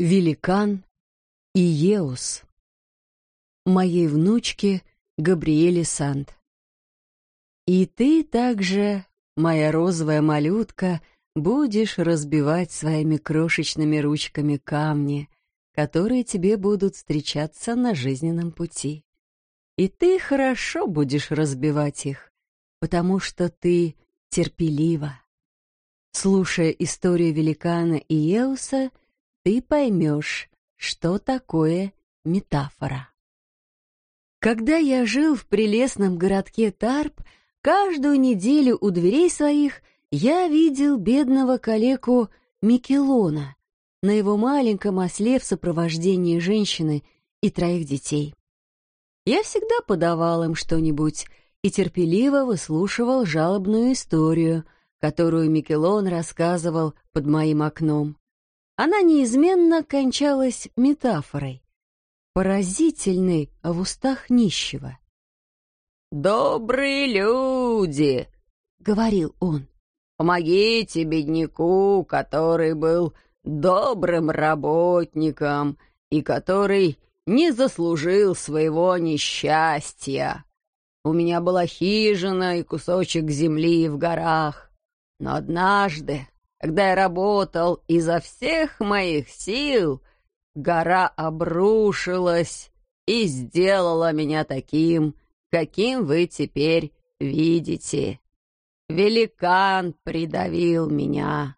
Великан и Еус. Моей внучке Габриэле Санд. И ты также, моя розовая малютка, будешь разбивать своими крошечными ручками камни, которые тебе будут встречаться на жизненном пути. И ты хорошо будешь разбивать их, потому что ты терпелива. Слушая историю великана и Еуса, ты поймешь, что такое метафора. Когда я жил в прелестном городке Тарп, каждую неделю у дверей своих я видел бедного калеку Микелона на его маленьком осле в сопровождении женщины и троих детей. Я всегда подавал им что-нибудь и терпеливо выслушивал жалобную историю, которую Микелон рассказывал под моим окном она неизменно кончалась метафорой, поразительной в устах нищего. «Добрые люди!» — говорил он. «Помогите бедняку, который был добрым работником и который не заслужил своего несчастья. У меня была хижина и кусочек земли в горах, но однажды когда я работал изо всех моих сил, гора обрушилась и сделала меня таким, каким вы теперь видите. Великан придавил меня.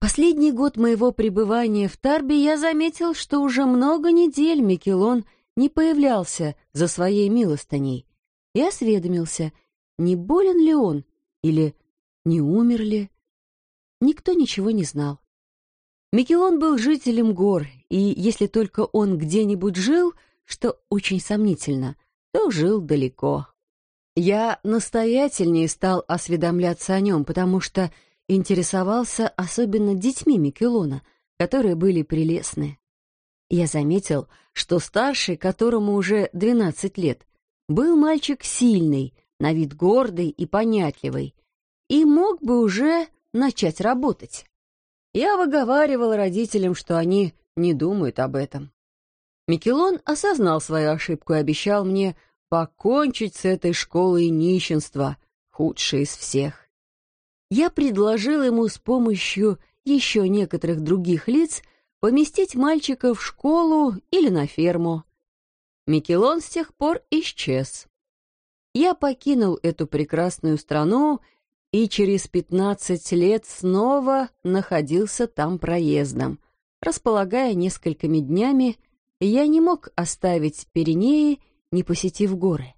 Последний год моего пребывания в Тарбе я заметил, что уже много недель Микелон не появлялся за своей милостыней, и осведомился, не болен ли он или не умер ли. Никто ничего не знал. Микелон был жителем гор, и если только он где-нибудь жил, что очень сомнительно, то жил далеко. Я настоятельнее стал осведомляться о нем, потому что интересовался особенно детьми Микелона, которые были прелестны. Я заметил, что старший, которому уже 12 лет, был мальчик сильный, на вид гордый и понятливый, и мог бы уже начать работать. Я выговаривал родителям, что они не думают об этом. Микелон осознал свою ошибку и обещал мне покончить с этой школой нищенства, худшей из всех. Я предложил ему с помощью еще некоторых других лиц поместить мальчика в школу или на ферму. Микелон с тех пор исчез. Я покинул эту прекрасную страну и через пятнадцать лет снова находился там проездом. Располагая несколькими днями, я не мог оставить Пиренеи, не посетив горы.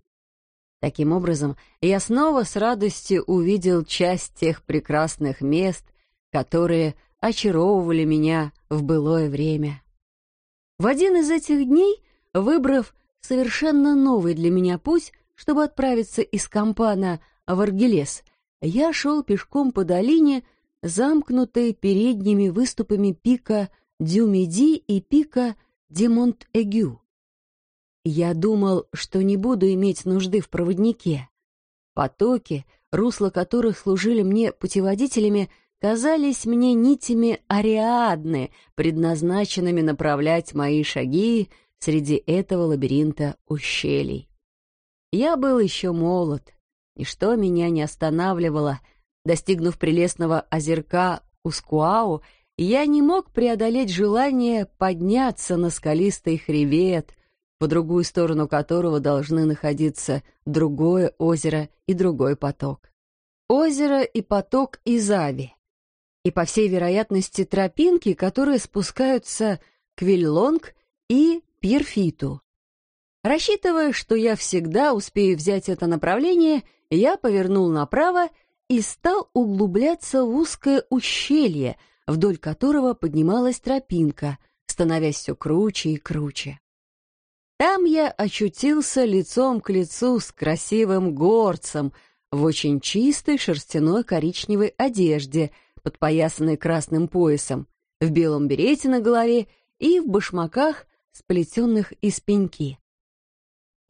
Таким образом, я снова с радостью увидел часть тех прекрасных мест, которые очаровывали меня в былое время. В один из этих дней, выбрав совершенно новый для меня путь, чтобы отправиться из Кампана в Аргелес, я шел пешком по долине, замкнутой передними выступами пика Дюмеди и пика Демонт-Эгю. Я думал, что не буду иметь нужды в проводнике. Потоки, русла которых служили мне путеводителями, казались мне нитями Ариадны, предназначенными направлять мои шаги среди этого лабиринта ущелий. Я был еще молод, Ничто меня не останавливало. Достигнув прелестного озерка Ускуау, я не мог преодолеть желание подняться на скалистый хребет, по другую сторону которого должны находиться другое озеро и другой поток. Озеро и поток Изави. И, по всей вероятности, тропинки, которые спускаются к Виллонг и Пирфиту. Рассчитывая, что я всегда успею взять это направление, я повернул направо и стал углубляться в узкое ущелье, вдоль которого поднималась тропинка, становясь все круче и круче. Там я очутился лицом к лицу с красивым горцем в очень чистой шерстяной коричневой одежде, подпоясанной красным поясом, в белом берете на голове и в башмаках, сплетенных из пеньки.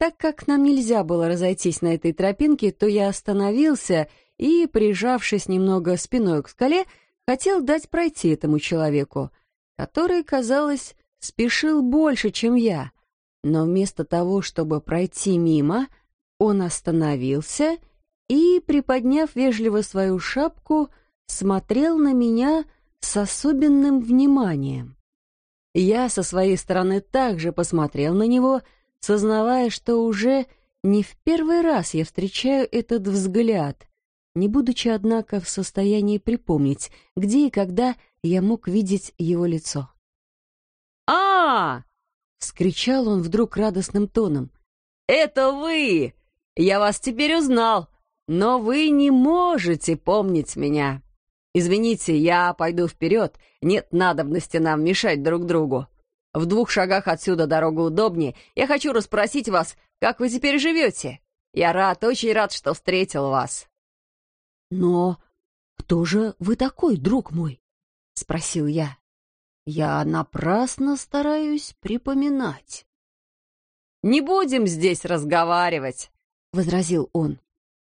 Так как нам нельзя было разойтись на этой тропинке, то я остановился и, прижавшись немного спиной к скале, хотел дать пройти этому человеку. который, казалось, спешил больше, чем я, но вместо того, чтобы пройти мимо, он остановился и, приподняв вежливо свою шапку, смотрел на меня с особенным вниманием. Я со своей стороны также посмотрел на него, сознавая, что уже не в первый раз я встречаю этот взгляд, не будучи, однако, в состоянии припомнить, где и когда я мог видеть его лицо. а, -а, вскричал он вдруг радостным тоном. «Это вы! Я вас теперь узнал, но вы не можете помнить меня. Извините, я пойду вперед, нет надобности нам мешать друг другу. В двух шагах отсюда дорога удобнее. Я хочу расспросить вас, как вы теперь живете. Я рад, очень рад, что встретил вас». «Но кто же вы такой, друг мой?» — спросил я. «Я напрасно стараюсь припоминать». «Не будем здесь разговаривать», — возразил он.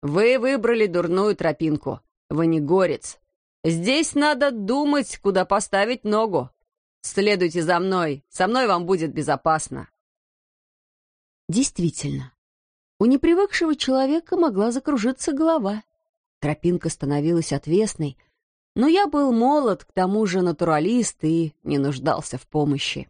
«Вы выбрали дурную тропинку. Вы не горец. Здесь надо думать, куда поставить ногу. Следуйте за мной, со мной вам будет безопасно». Действительно, у непривыкшего человека могла закружиться голова. Тропинка становилась отвесной, но я был молод, к тому же натуралист и не нуждался в помощи.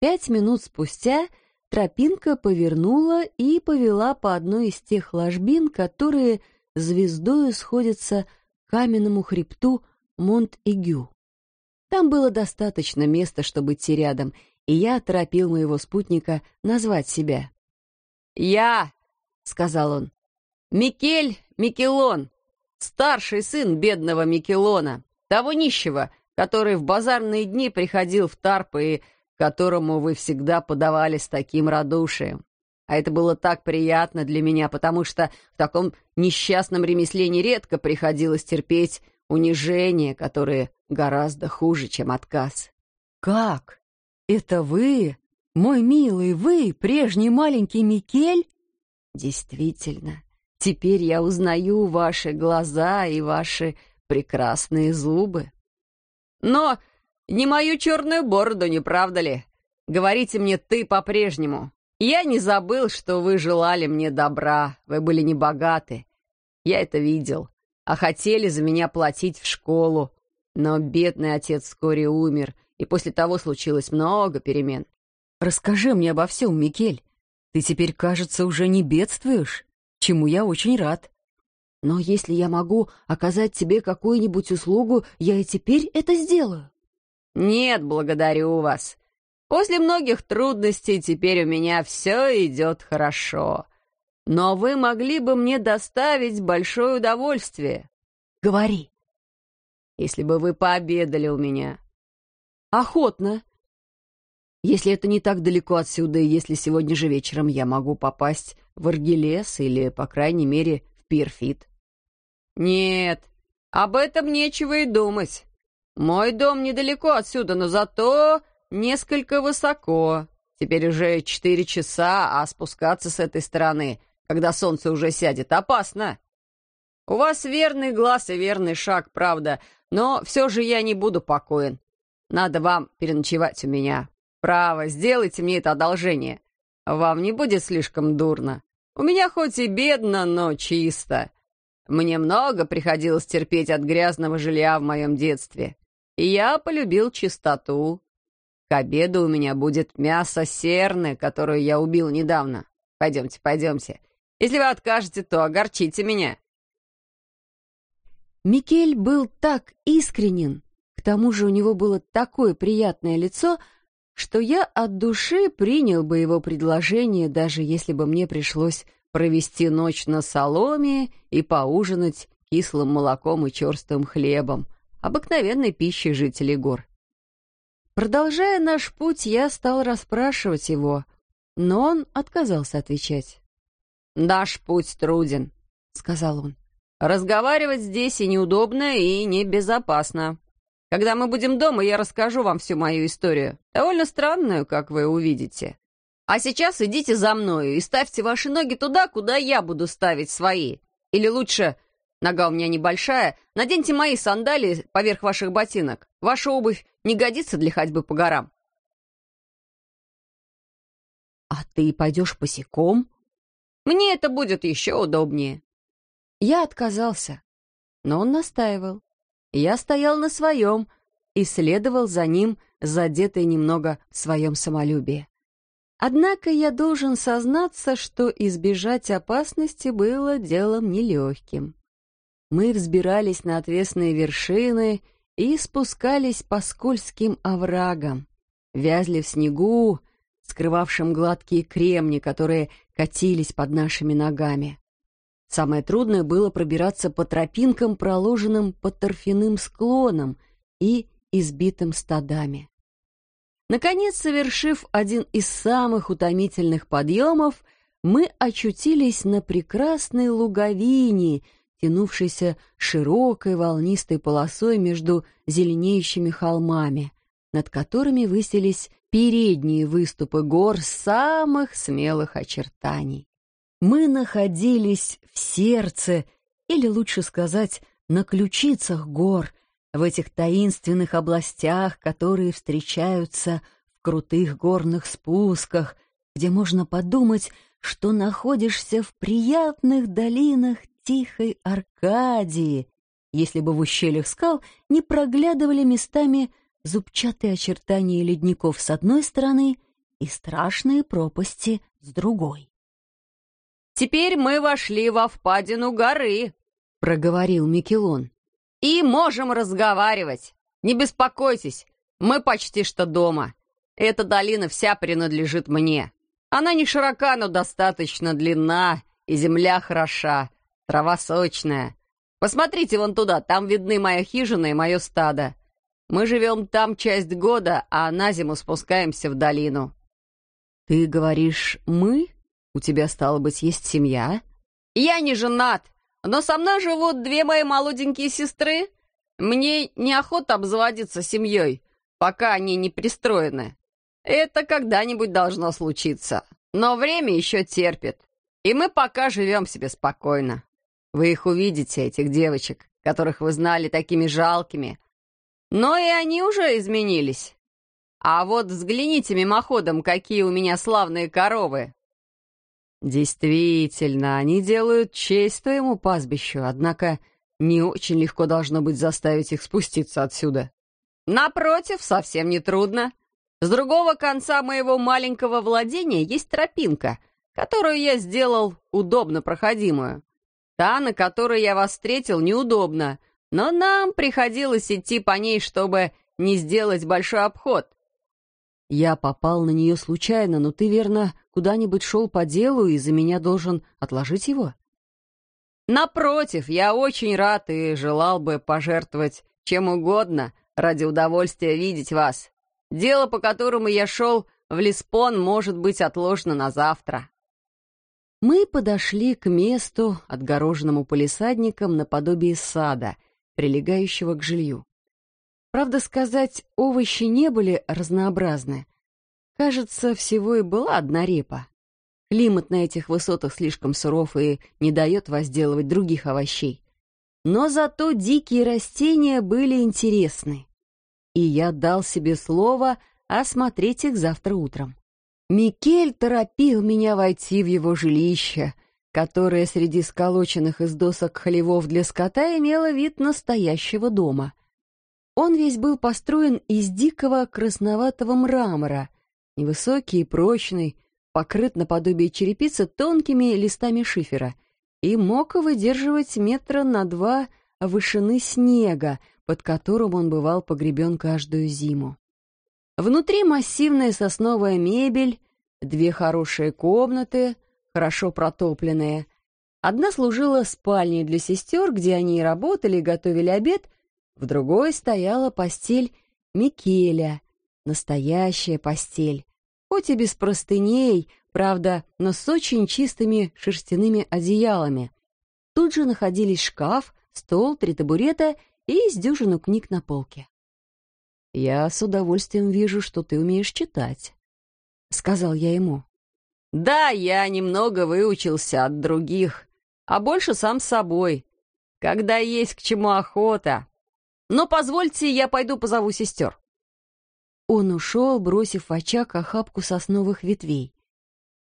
Пять минут спустя тропинка повернула и повела по одной из тех ложбин, которые звездою сходятся к каменному хребту Монт-Игю. Там было достаточно места, чтобы идти рядом, и я торопил моего спутника назвать себя. «Я», — сказал он, — «Микель Микелон, старший сын бедного Микелона, того нищего, который в базарные дни приходил в Тарпы и которому вы всегда подавали с таким радушием. А это было так приятно для меня, потому что в таком несчастном ремесле нередко приходилось терпеть унижения, которые гораздо хуже, чем отказ. «Как? Это вы, мой милый, вы, прежний маленький Микель?» «Действительно, теперь я узнаю ваши глаза и ваши прекрасные зубы». «Но не мою черную бороду, не правда ли? Говорите мне «ты» по-прежнему. Я не забыл, что вы желали мне добра, вы были небогаты. Я это видел, а хотели за меня платить в школу. Но бедный отец вскоре умер, и после того случилось много перемен. Расскажи мне обо всем, Микель. Ты теперь, кажется, уже не бедствуешь, чему я очень рад. Но если я могу оказать тебе какую-нибудь услугу, я и теперь это сделаю. «Нет, благодарю вас. После многих трудностей теперь у меня все идет хорошо. Но вы могли бы мне доставить большое удовольствие». «Говори». «Если бы вы пообедали у меня». «Охотно. Если это не так далеко отсюда, и если сегодня же вечером я могу попасть в Аргелес или, по крайней мере, в Пирфит». «Нет, об этом нечего и думать. Мой дом недалеко отсюда, но зато несколько высоко. Теперь уже четыре часа, а спускаться с этой стороны, когда солнце уже сядет, опасно. У вас верный глаз и верный шаг, правда, но все же я не буду покоен. Надо вам переночевать у меня. Право, сделайте мне это одолжение. Вам не будет слишком дурно. У меня хоть и бедно, но чисто. Мне много приходилось терпеть от грязного жилья в моем детстве. И я полюбил чистоту. К обеду у меня будет мясо серны, которую я убил недавно. Пойдемте, пойдемте. Если вы откажете, то огорчите меня». Микель был так искренен, к тому же у него было такое приятное лицо, что я от души принял бы его предложение, даже если бы мне пришлось провести ночь на соломе и поужинать кислым молоком и черстым хлебом, обыкновенной пищей жителей гор. Продолжая наш путь, я стал расспрашивать его, но он отказался отвечать. «Наш путь труден», — сказал он. «Разговаривать здесь и неудобно, и небезопасно. Когда мы будем дома, я расскажу вам всю мою историю, довольно странную, как вы увидите. А сейчас идите за мною и ставьте ваши ноги туда, куда я буду ставить свои. Или лучше Нога у меня небольшая. Наденьте мои сандалии поверх ваших ботинок. Ваша обувь не годится для ходьбы по горам. «А ты пойдешь босиком?» «Мне это будет еще удобнее». Я отказался, но он настаивал. Я стоял на своем и следовал за ним, задетый немного в своем самолюбии. Однако я должен сознаться, что избежать опасности было делом нелегким. Мы взбирались на отвесные вершины и спускались по скользким оврагам, вязли в снегу, скрывавшем гладкие кремни, которые катились под нашими ногами. Самое трудное было пробираться по тропинкам, проложенным по торфяным склонам и избитым стадами. Наконец, совершив один из самых утомительных подъемов, мы очутились на прекрасной луговине, тянувшейся широкой волнистой полосой между зеленеющими холмами, над которыми высились передние выступы гор самых смелых очертаний. Мы находились в сердце, или лучше сказать, на ключицах гор, в этих таинственных областях, которые встречаются в крутых горных спусках, где можно подумать, что находишься в приятных долинах тихой Аркадии, если бы в ущельях скал не проглядывали местами зубчатые очертания ледников с одной стороны и страшные пропасти с другой. «Теперь мы вошли во впадину горы», — проговорил Микелон. «И можем разговаривать. Не беспокойтесь, мы почти что дома. Эта долина вся принадлежит мне. Она не широка, но достаточно длинна, и земля хороша, трава сочная. Посмотрите вон туда, там видны моя хижина и мое стадо. Мы живем там часть года, а на зиму спускаемся в долину». «Ты говоришь «мы»? У тебя, стало быть, есть семья?» «Я не женат, но со мной живут две мои молоденькие сестры. Мне неохота обзаводиться семьей, пока они не пристроены. Это когда-нибудь должно случиться, но время еще терпит, и мы пока живем себе спокойно. Вы их увидите, этих девочек, которых вы знали такими жалкими, но и они уже изменились. А вот взгляните мимоходом, какие у меня славные коровы. Действительно, они делают честь твоему пастбищу, однако не очень легко должно быть заставить их спуститься отсюда. Напротив, совсем не трудно. С другого конца моего маленького владения есть тропинка, которую я сделал удобно проходимую. Та, на которой я вас встретил, неудобна, но нам приходилось идти по ней, чтобы не сделать большой обход. Я попал на нее случайно, но ты, верно, куда-нибудь шел по делу и за меня должен отложить его? Напротив, я очень рад и желал бы пожертвовать чем угодно ради удовольствия видеть вас. Дело, по которому я шел в Лиспон, может быть отложено на завтра. Мы подошли к месту, отгороженному полисадником наподобие сада, прилегающего к жилью. Правда сказать, овощи не были разнообразны. Кажется, всего и была одна репа. Климат на этих высотах слишком суров и не дает возделывать других овощей. Но зато дикие растения были интересны. И я дал себе слово осмотреть их завтра утром. Микель торопил меня войти в его жилище — которая среди сколоченных из досок хлевов для скота имела вид настоящего дома. Он весь был построен из дикого красноватого мрамора, невысокий и прочный, покрыт наподобие черепицы тонкими листами шифера, и мог выдерживать метра на два вышины снега, под которым он бывал погребен каждую зиму. Внутри массивная сосновая мебель, две хорошие комнаты — хорошо протопленные. Одна служила спальней для сестер, где они и работали, и готовили обед, в другой стояла постель Микеля, настоящая постель, хоть и без простыней, правда, но с очень чистыми шерстяными одеялами. Тут же находились шкаф, стол, три табурета и с книг на полке. «Я с удовольствием вижу, что ты умеешь читать», — сказал я ему. Да, я немного выучился от других, а больше сам собой, когда есть к чему охота. Но позвольте, я пойду позову сестер. Он ушел, бросив в очаг охапку сосновых ветвей.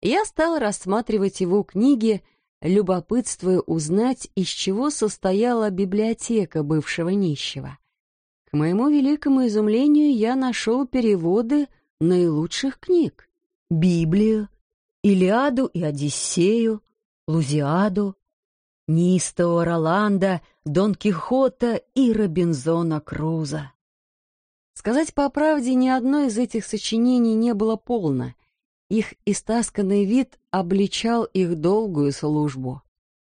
Я стал рассматривать его книги, любопытствуя узнать, из чего состояла библиотека бывшего нищего. К моему великому изумлению я нашел переводы наилучших книг. Библию, Илиаду и Одиссею, Лузиаду, Нистого Роланда, Дон Кихота и Робинзона Круза. Сказать по правде, ни одно из этих сочинений не было полно. Их истасканный вид обличал их долгую службу.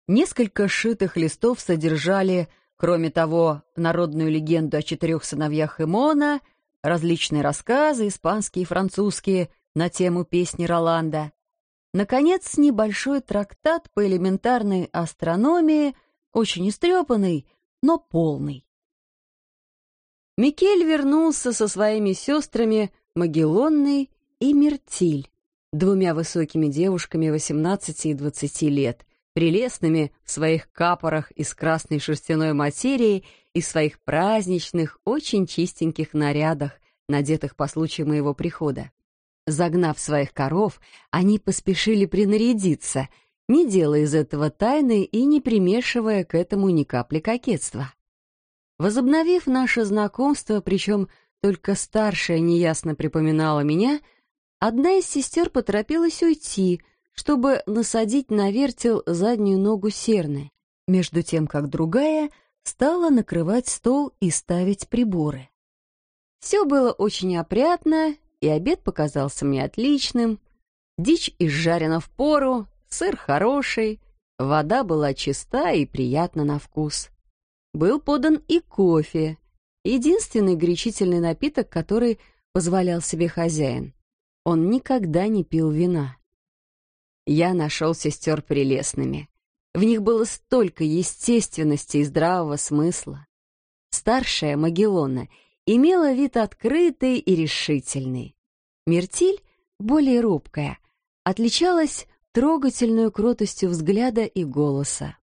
Несколько шитых листов содержали, кроме того, народную легенду о четырех сыновьях Имона, различные рассказы, испанские и французские, на тему песни Роланда. Наконец, небольшой трактат по элементарной астрономии, очень истрепанный, но полный. Микель вернулся со своими сестрами Магеллонной и Мертиль, двумя высокими девушками 18 и 20 лет, прелестными в своих капорах из красной шерстяной материи и своих праздничных, очень чистеньких нарядах, надетых по случаю моего прихода. Загнав своих коров, они поспешили принарядиться, не делая из этого тайны и не примешивая к этому ни капли кокетства. Возобновив наше знакомство, причем только старшая неясно припоминала меня, одна из сестер поторопилась уйти, чтобы насадить на вертел заднюю ногу серны, между тем как другая стала накрывать стол и ставить приборы. Все было очень опрятно, и обед показался мне отличным. Дичь изжарена в пору, сыр хороший, вода была чиста и приятна на вкус был подан и кофе, единственный горячительный напиток, который позволял себе хозяин. Он никогда не пил вина. Я нашел сестер прелестными. В них было столько естественности и здравого смысла. Старшая Магеллона имела вид открытый и решительный. Мертиль, более робкая, отличалась трогательной кротостью взгляда и голоса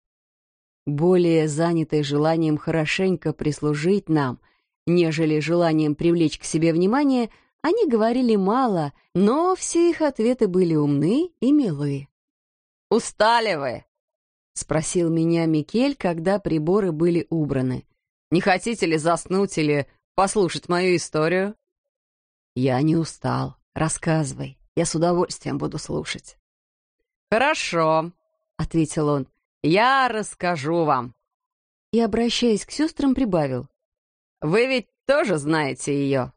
более занятой желанием хорошенько прислужить нам, нежели желанием привлечь к себе внимание, они говорили мало, но все их ответы были умны и милы. «Устали вы?» — спросил меня Микель, когда приборы были убраны. «Не хотите ли заснуть или послушать мою историю?» «Я не устал. Рассказывай. Я с удовольствием буду слушать». «Хорошо», — ответил он. Я расскажу вам». И, обращаясь к сестрам, прибавил. «Вы ведь тоже знаете ее?»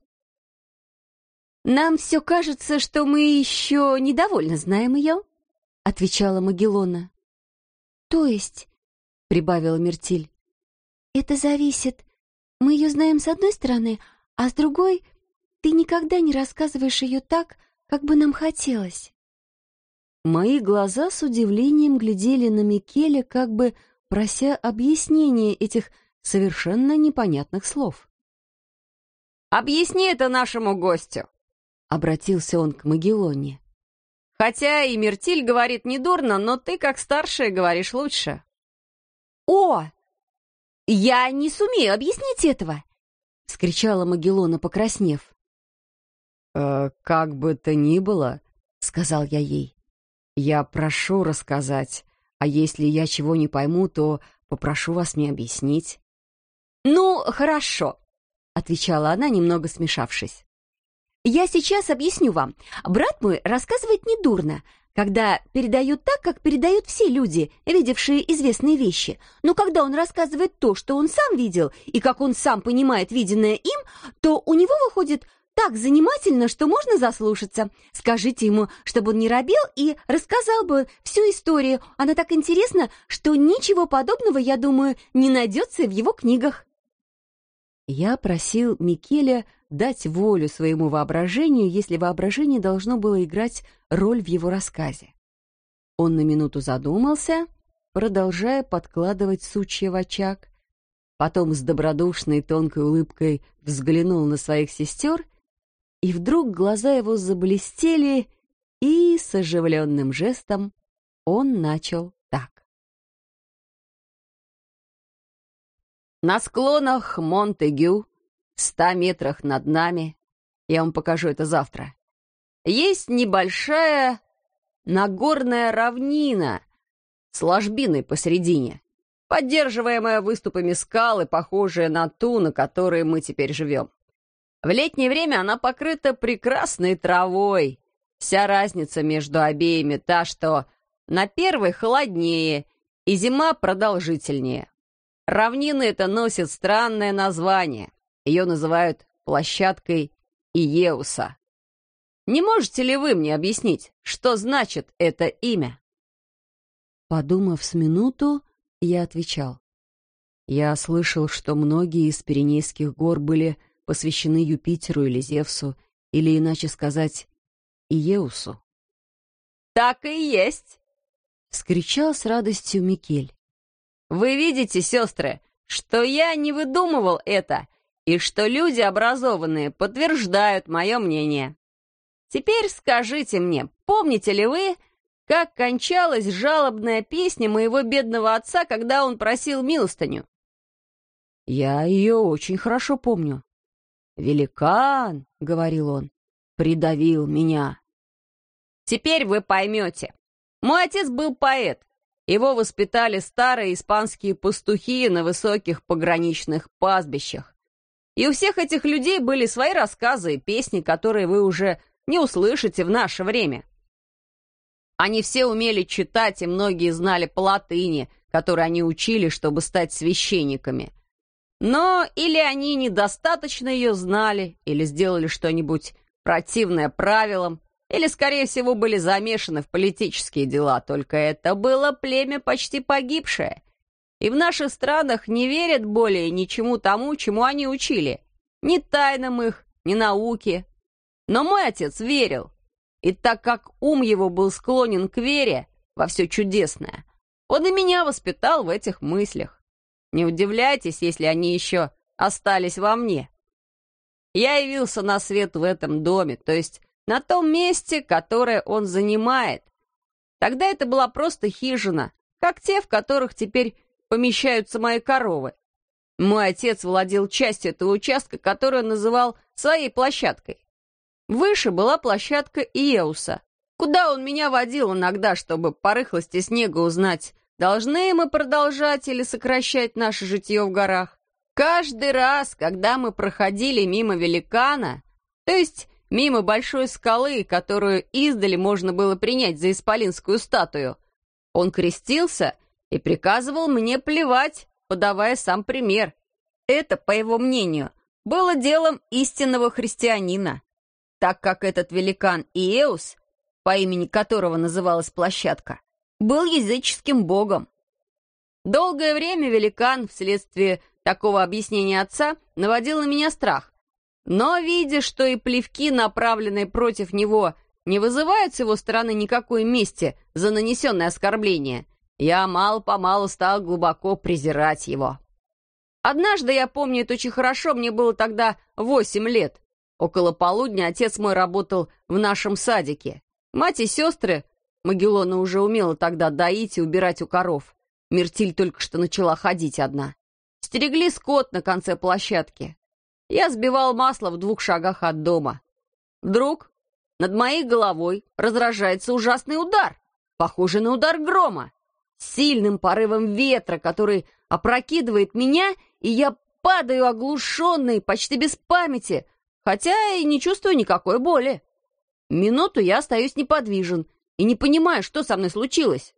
«Нам все кажется, что мы еще недовольно знаем ее», — отвечала Магеллона. «То есть», — прибавила Мертиль, — «это зависит. Мы ее знаем с одной стороны, а с другой ты никогда не рассказываешь ее так, как бы нам хотелось». Мои глаза с удивлением глядели на Микеле, как бы прося объяснения этих совершенно непонятных слов. «Объясни это нашему гостю», — обратился он к Магеллоне. «Хотя и Мертиль говорит недурно, но ты, как старшая, говоришь лучше». «О, я не сумею объяснить этого!» — вскричала Магеллона, покраснев. «Э, «Как бы то ни было», — сказал я ей, я прошу рассказать, а если я чего не пойму, то попрошу вас мне объяснить». «Ну, хорошо», — отвечала она, немного смешавшись. «Я сейчас объясню вам. Брат мой рассказывает недурно, когда передают так, как передают все люди, видевшие известные вещи. Но когда он рассказывает то, что он сам видел, и как он сам понимает виденное им, то у него выходит так занимательно, что можно заслушаться. Скажите ему, чтобы он не робел и рассказал бы всю историю. Она так интересна, что ничего подобного, я думаю, не найдется в его книгах. Я просил Микеля дать волю своему воображению, если воображение должно было играть роль в его рассказе. Он на минуту задумался, продолжая подкладывать сучья в очаг, потом с добродушной тонкой улыбкой взглянул на своих сестер и вдруг глаза его заблестели, и с оживленным жестом он начал так. На склонах Монтегю, ста метрах над нами, Я вам покажу это завтра. Есть небольшая Нагорная равнина с ложбиной посередине, поддерживаемая выступами скалы, похожая на ту, на которой мы теперь живем. В летнее время она покрыта прекрасной травой. Вся разница между обеими та, что на первой холоднее и зима продолжительнее. Равнина это носит странное название. Ее называют площадкой Иеуса. Не можете ли вы мне объяснить, что значит это имя?» Подумав с минуту, я отвечал. Я слышал, что многие из Пиренейских гор были посвящены Юпитеру или Зевсу, или, иначе сказать, Иеусу. «Так и есть!» — вскричал с радостью Микель. «Вы видите, сестры, что я не выдумывал это, и что люди образованные подтверждают мое мнение. Теперь скажите мне, помните ли вы, как кончалась жалобная песня моего бедного отца, когда он просил милостыню? Я ее очень хорошо помню. «Великан», — говорил он, — «придавил меня». Теперь вы поймете. Мой отец был поэт. Его воспитали старые испанские пастухи на высоких пограничных пастбищах. И у всех этих людей были свои рассказы и песни, которые вы уже не услышите в наше время. Они все умели читать, и многие знали по латыни, которой они учили, чтобы стать священниками. Но или они недостаточно ее знали, или сделали что-нибудь противное правилам, или, скорее всего, были замешаны в политические дела, только это было племя почти погибшее. И в наших странах не верят более ничему тому, чему они учили. Ни тайнам их, ни науке, но мой отец верил. И так как ум его был склонен к вере во все чудесное, он и меня воспитал в этих мыслях. Не удивляйтесь, если они еще остались во мне. Я явился на свет в этом доме, то есть на том месте, которое он занимает. Тогда это была просто хижина, как те, в которых теперь помещаются мои коровы. Мой отец владел частью этого участка, которую называл своей площадкой. Выше была площадка Иеуса, куда он меня водил иногда, чтобы по рыхлости снега узнать, должны мы продолжать или сокращать наше житье в горах. Каждый раз, когда мы проходили мимо великана, то есть мимо большой скалы, которую издали можно было принять за исполинскую статую, он крестился и приказывал мне плевать, подавая сам пример. Это, по его мнению, было делом истинного христианина так как этот великан Иеус, по имени которого называлась площадка, был языческим богом. Долгое время великан, вследствие такого объяснения отца, наводил на меня страх. Но, видя, что и плевки, направленные против него, не вызывают с его стороны никакой мести за нанесенное оскорбление, я мало-помалу стал глубоко презирать его. Однажды, я помню это очень хорошо, мне было тогда восемь лет, Около полудня отец мой работал в нашем садике. Мать и сестры, Магеллона уже умела тогда доить и убирать у коров. Мертиль только что начала ходить одна. Стерегли скот на конце площадки. Я сбивал масло в двух шагах от дома. Вдруг над моей головой разражается ужасный удар, похожий на удар грома, сильным порывом ветра, который опрокидывает меня, и я падаю оглушенный, почти без памяти, хотя и не чувствую никакой боли. Минуту я остаюсь неподвижен и не понимаю, что со мной случилось.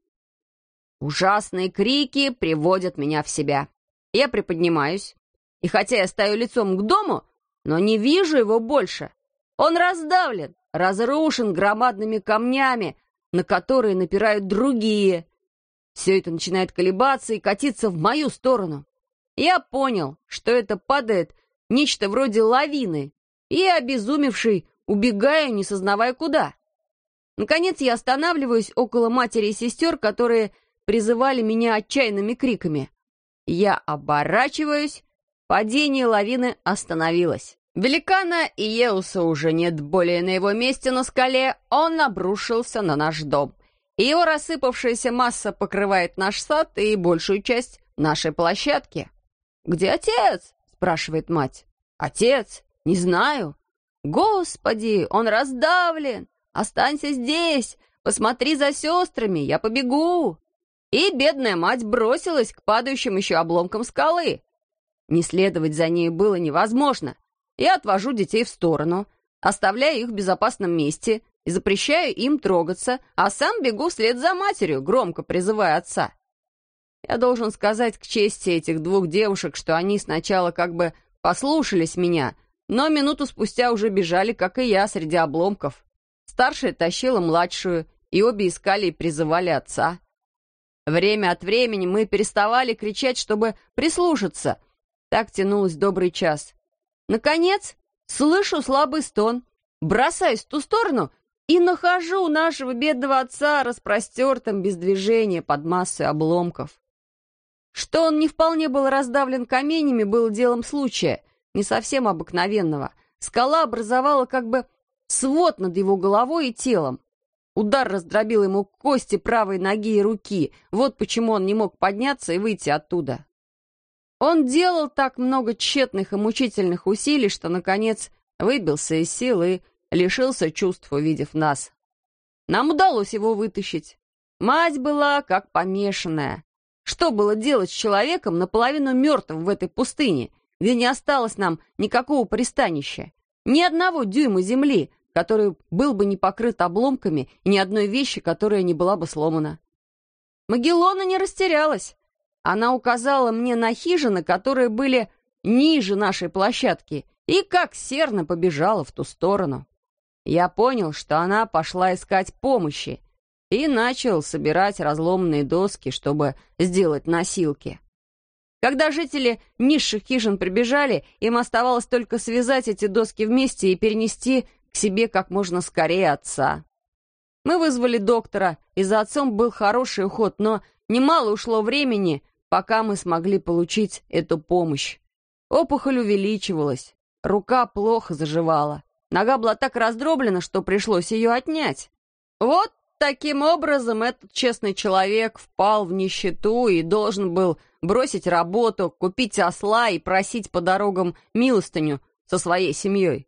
Ужасные крики приводят меня в себя. Я приподнимаюсь, и хотя я стою лицом к дому, но не вижу его больше. Он раздавлен, разрушен громадными камнями, на которые напирают другие. Все это начинает колебаться и катиться в мою сторону. Я понял, что это падает нечто вроде лавины, и, обезумевший, убегаю, не сознавая куда. Наконец я останавливаюсь около матери и сестер, которые призывали меня отчаянными криками. Я оборачиваюсь, падение лавины остановилось. Великана Иеуса уже нет более на его месте на скале, он обрушился на наш дом. И его рассыпавшаяся масса покрывает наш сад и большую часть нашей площадки. «Где отец?» — спрашивает мать. «Отец? «Не знаю. «Господи, он раздавлен! Останься здесь! Посмотри за сестрами, я побегу!» И бедная мать бросилась к падающим еще обломкам скалы. Не следовать за ней было невозможно. Я отвожу детей в сторону, оставляю их в безопасном месте и запрещаю им трогаться, а сам бегу вслед за матерью, громко призывая отца. Я должен сказать к чести этих двух девушек, что они сначала как бы послушались меня, но минуту спустя уже бежали, как и я, среди обломков. Старшая тащила младшую, и обе искали и призывали отца. Время от времени мы переставали кричать, чтобы прислушаться. Так тянулось добрый час. Наконец, слышу слабый стон, бросаюсь в ту сторону и нахожу нашего бедного отца распростертым без движения под массой обломков. Что он не вполне был раздавлен каменями, было делом случая, не совсем обыкновенного. Скала образовала как бы свод над его головой и телом. Удар раздробил ему кости правой ноги и руки. Вот почему он не мог подняться и выйти оттуда. Он делал так много тщетных и мучительных усилий, что, наконец, выбился из сил и лишился чувств, увидев нас. Нам удалось его вытащить. Мать была как помешанная. Что было делать с человеком наполовину мертвым в этой пустыне, где не осталось нам никакого пристанища? Ни одного дюйма земли, который был бы не покрыт обломками, и ни одной вещи, которая не была бы сломана. Магеллона не растерялась. Она указала мне на хижины, которые были ниже нашей площадки, и как серно побежала в ту сторону. Я понял, что она пошла искать помощи, и начал собирать разломные доски, чтобы сделать носилки. Когда жители низших хижин прибежали, им оставалось только связать эти доски вместе и перенести к себе как можно скорее отца. Мы вызвали доктора, и за отцом был хороший уход, но немало ушло времени, пока мы смогли получить эту помощь. Опухоль увеличивалась, рука плохо заживала. Нога была так раздроблена, что пришлось ее отнять. Вот таким образом этот честный человек впал в нищету и должен был бросить работу, купить осла и просить по дорогам милостыню со своей семьей.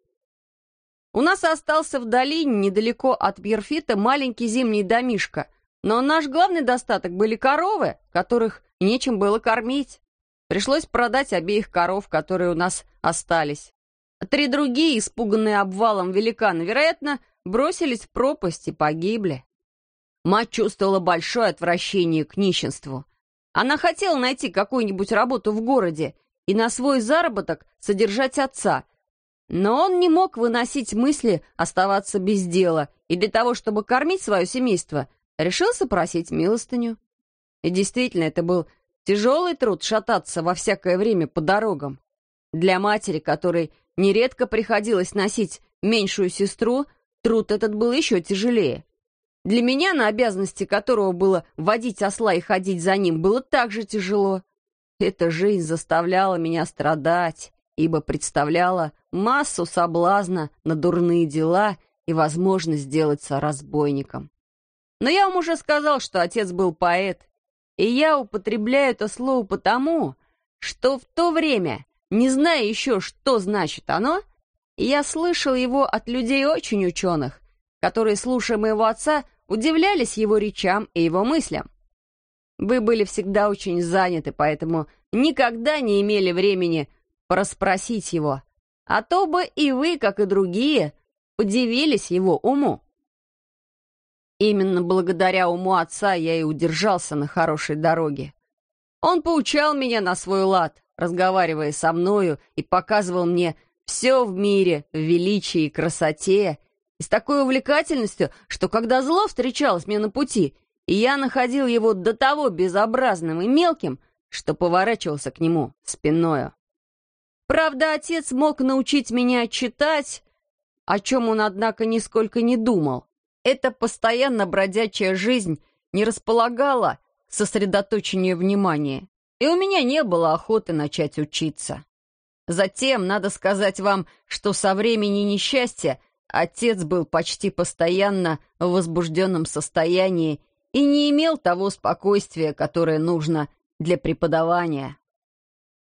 У нас остался в долине, недалеко от Бьерфита, маленький зимний домишко, но наш главный достаток были коровы, которых нечем было кормить. Пришлось продать обеих коров, которые у нас остались. Три другие, испуганные обвалом великана, вероятно, бросились в пропасть и погибли. Мать чувствовала большое отвращение к нищенству. Она хотела найти какую-нибудь работу в городе и на свой заработок содержать отца, но он не мог выносить мысли оставаться без дела и для того, чтобы кормить свое семейство, решился просить милостыню. И действительно, это был тяжелый труд шататься во всякое время по дорогам. Для матери, которой Нередко приходилось носить меньшую сестру, труд этот был еще тяжелее. Для меня, на обязанности которого было водить осла и ходить за ним, было так же тяжело. Эта жизнь заставляла меня страдать, ибо представляла массу соблазна на дурные дела и возможность сделаться разбойником. Но я вам уже сказал, что отец был поэт, и я употребляю это слово потому, что в то время не зная еще, что значит оно, я слышал его от людей очень ученых, которые, слушая моего отца, удивлялись его речам и его мыслям. Вы были всегда очень заняты, поэтому никогда не имели времени проспросить его, а то бы и вы, как и другие, удивились его уму. Именно благодаря уму отца я и удержался на хорошей дороге. Он поучал меня на свой лад, разговаривая со мною и показывал мне все в мире, в величии и красоте, и с такой увлекательностью, что когда зло встречалось мне на пути, и я находил его до того безобразным и мелким, что поворачивался к нему спиною. Правда, отец мог научить меня читать, о чем он, однако, нисколько не думал. Эта постоянно бродячая жизнь не располагала к внимания и у меня не было охоты начать учиться. Затем, надо сказать вам, что со времени несчастья отец был почти постоянно в возбужденном состоянии и не имел того спокойствия, которое нужно для преподавания.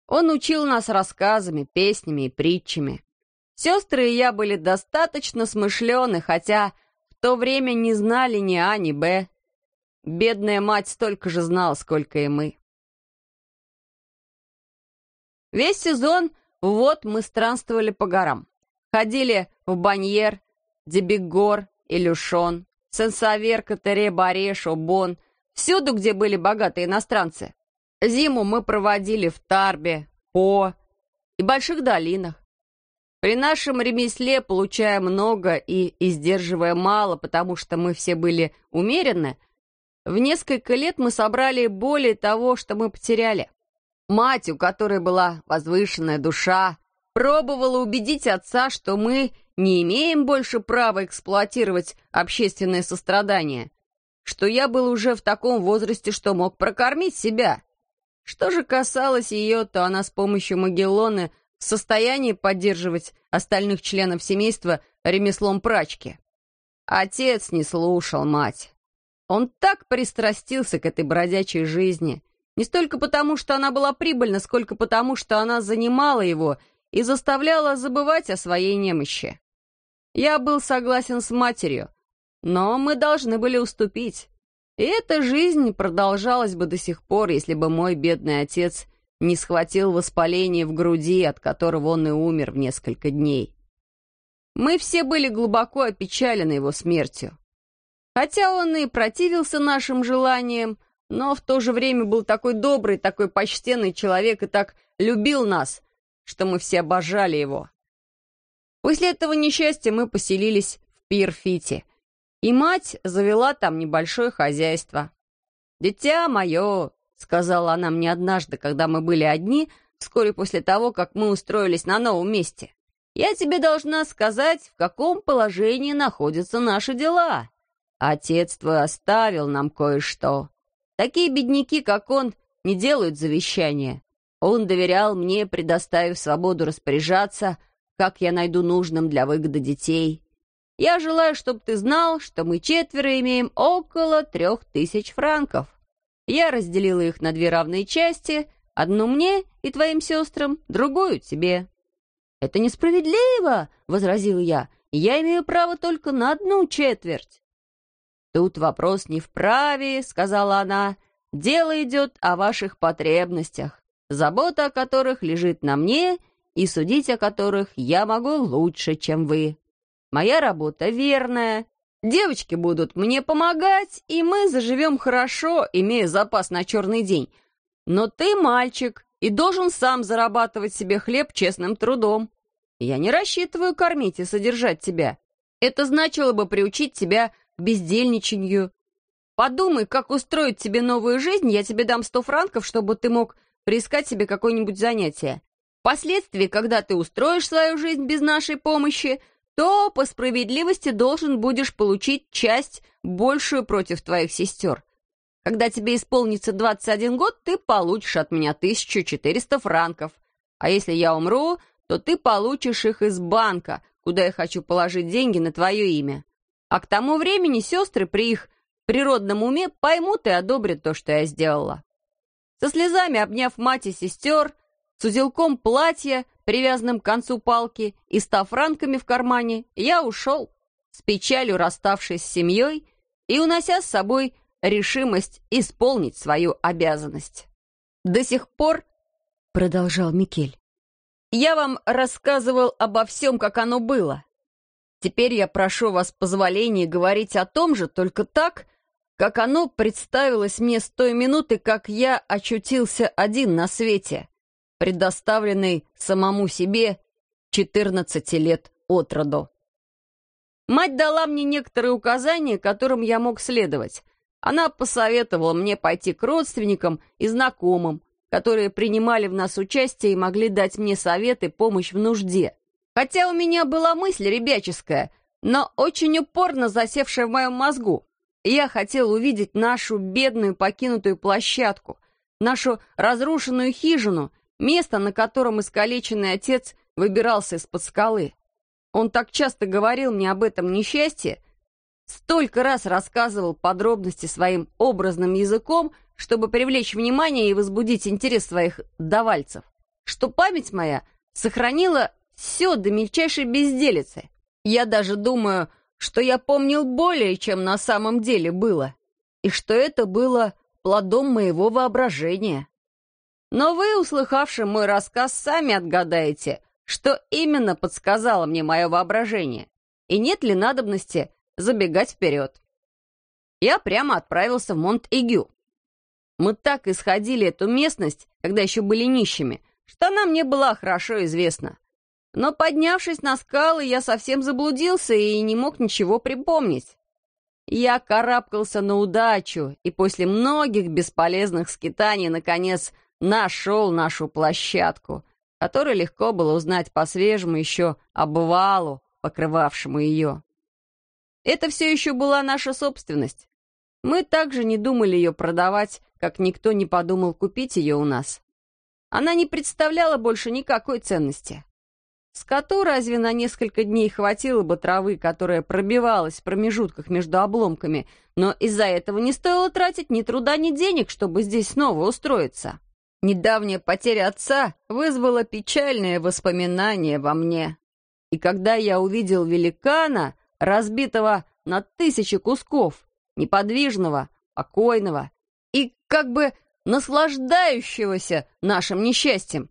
Он учил нас рассказами, песнями и притчами. Сестры и я были достаточно смышлены, хотя в то время не знали ни А, ни Б. Бедная мать столько же знала, сколько и мы. Весь сезон вот мы странствовали по горам. Ходили в Баньер, Дебигор, Илюшон, Сенсавер, Катере, Бареш, Обон, всюду, где были богатые иностранцы. Зиму мы проводили в Тарбе, По и Больших долинах. При нашем ремесле, получая много и издерживая мало, потому что мы все были умеренны, в несколько лет мы собрали более того, что мы потеряли. Мать, у которой была возвышенная душа, пробовала убедить отца, что мы не имеем больше права эксплуатировать общественное сострадание, что я был уже в таком возрасте, что мог прокормить себя. Что же касалось ее, то она с помощью Магеллоны в состоянии поддерживать остальных членов семейства ремеслом прачки. Отец не слушал мать. Он так пристрастился к этой бродячей жизни, не столько потому, что она была прибыльна, сколько потому, что она занимала его и заставляла забывать о своей немощи. Я был согласен с матерью, но мы должны были уступить. И эта жизнь продолжалась бы до сих пор, если бы мой бедный отец не схватил воспаление в груди, от которого он и умер в несколько дней. Мы все были глубоко опечалены его смертью. Хотя он и противился нашим желаниям, но в то же время был такой добрый, такой почтенный человек и так любил нас, что мы все обожали его. После этого несчастья мы поселились в Пирфите, и мать завела там небольшое хозяйство. «Дитя мое», — сказала она мне однажды, когда мы были одни, вскоре после того, как мы устроились на новом месте, «я тебе должна сказать, в каком положении находятся наши дела». Отец твой оставил нам кое-что. Такие бедняки, как он, не делают завещания. Он доверял мне, предоставив свободу распоряжаться, как я найду нужным для выгоды детей. Я желаю, чтобы ты знал, что мы четверо имеем около трех тысяч франков. Я разделила их на две равные части, одну мне и твоим сестрам, другую тебе». «Это несправедливо!» — возразил я. «Я имею право только на одну четверть». «Тут вопрос не в праве», — сказала она. «Дело идет о ваших потребностях, забота о которых лежит на мне, и судить о которых я могу лучше, чем вы. Моя работа верная. Девочки будут мне помогать, и мы заживем хорошо, имея запас на черный день. Но ты мальчик и должен сам зарабатывать себе хлеб честным трудом. Я не рассчитываю кормить и содержать тебя. Это значило бы приучить тебя бездельничанию. Подумай, как устроить тебе новую жизнь, я тебе дам сто франков, чтобы ты мог приискать себе какое-нибудь занятие. Впоследствии, когда ты устроишь свою жизнь без нашей помощи, то по справедливости должен будешь получить часть большую против твоих сестер. Когда тебе исполнится 21 год, ты получишь от меня 1400 франков. А если я умру, то ты получишь их из банка, куда я хочу положить деньги на твое имя. А к тому времени сестры при их природном уме поймут и одобрят то, что я сделала. Со слезами обняв мать и сестер, с узелком платья, привязанным к концу палки и ста франками в кармане, я ушел, с печалью расставшись с семьей и унося с собой решимость исполнить свою обязанность. До сих пор, — продолжал Микель, — я вам рассказывал обо всем, как оно было. Теперь я прошу вас позволения говорить о том же, только так, как оно представилось мне с той минуты, как я очутился один на свете, предоставленный самому себе 14 лет от роду. Мать дала мне некоторые указания, которым я мог следовать. Она посоветовала мне пойти к родственникам и знакомым, которые принимали в нас участие и могли дать мне советы, помощь в нужде. Хотя у меня была мысль ребяческая, но очень упорно засевшая в моем мозгу. Я хотел увидеть нашу бедную покинутую площадку, нашу разрушенную хижину, место, на котором искалеченный отец выбирался из-под скалы. Он так часто говорил мне об этом несчастье, столько раз рассказывал подробности своим образным языком, чтобы привлечь внимание и возбудить интерес своих давальцев, что память моя сохранила все до мельчайшей безделицы. Я даже думаю, что я помнил более, чем на самом деле было, и что это было плодом моего воображения. Но вы, услыхавши мой рассказ, сами отгадаете, что именно подсказало мне мое воображение, и нет ли надобности забегать вперед. Я прямо отправился в Монт-Эгю. Мы так исходили эту местность, когда еще были нищими, что она мне была хорошо известна. Но поднявшись на скалы, я совсем заблудился и не мог ничего припомнить. Я карабкался на удачу и после многих бесполезных скитаний, наконец, нашел нашу площадку, которую легко было узнать по свежему еще обвалу, покрывавшему ее. Это все еще была наша собственность. Мы также не думали ее продавать, как никто не подумал купить ее у нас. Она не представляла больше никакой ценности. Скоту разве на несколько дней хватило бы травы, которая пробивалась в промежутках между обломками, но из-за этого не стоило тратить ни труда, ни денег, чтобы здесь снова устроиться. Недавняя потеря отца вызвала печальные воспоминания во мне. И когда я увидел великана, разбитого на тысячи кусков, неподвижного, покойного и как бы наслаждающегося нашим несчастьем,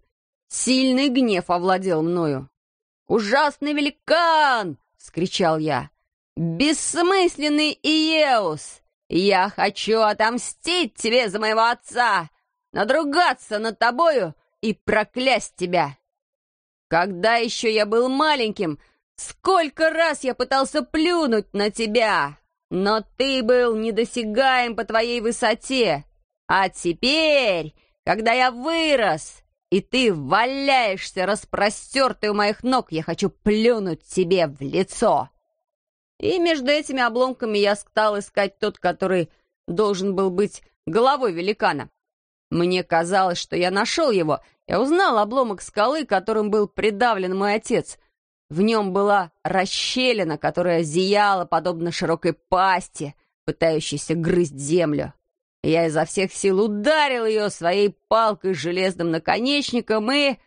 Сильный гнев овладел мною. «Ужасный великан!» — скричал я. «Бессмысленный Иеус! Я хочу отомстить тебе за моего отца, надругаться над тобою и проклясть тебя! Когда еще я был маленьким, сколько раз я пытался плюнуть на тебя, но ты был недосягаем по твоей высоте, а теперь, когда я вырос, и ты валяешься распростертый у моих ног. Я хочу плюнуть тебе в лицо!» И между этими обломками я стал искать тот, который должен был быть головой великана. Мне казалось, что я нашел его. Я узнал обломок скалы, которым был придавлен мой отец. В нем была расщелина, которая зияла, подобно широкой пасти, пытающейся грызть землю. Я изо всех сил ударил ее своей палкой с железным наконечником и...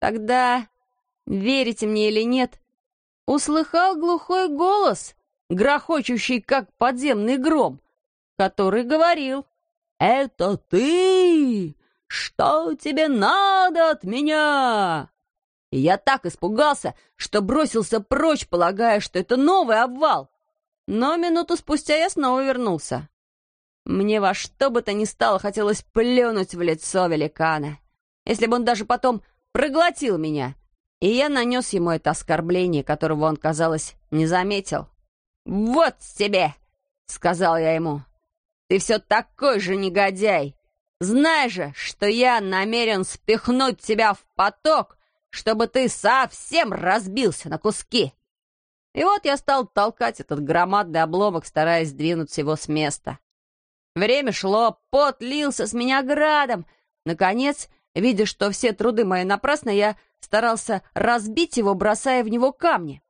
Тогда, верите мне или нет, услыхал глухой голос, грохочущий, как подземный гром, который говорил «Это ты! Что тебе надо от меня?» И я так испугался, что бросился прочь, полагая, что это новый обвал. Но минуту спустя я снова вернулся. Мне во что бы то ни стало хотелось плюнуть в лицо великана, если бы он даже потом проглотил меня, и я нанес ему это оскорбление, которого он, казалось, не заметил. «Вот тебе!» — сказал я ему. «Ты все такой же негодяй! Знай же, что я намерен спихнуть тебя в поток, чтобы ты совсем разбился на куски!» И вот я стал толкать этот громадный обломок, стараясь сдвинуть его с места. Время шло, пот лился с меня градом. Наконец, видя, что все труды мои напрасны, я старался разбить его, бросая в него камни.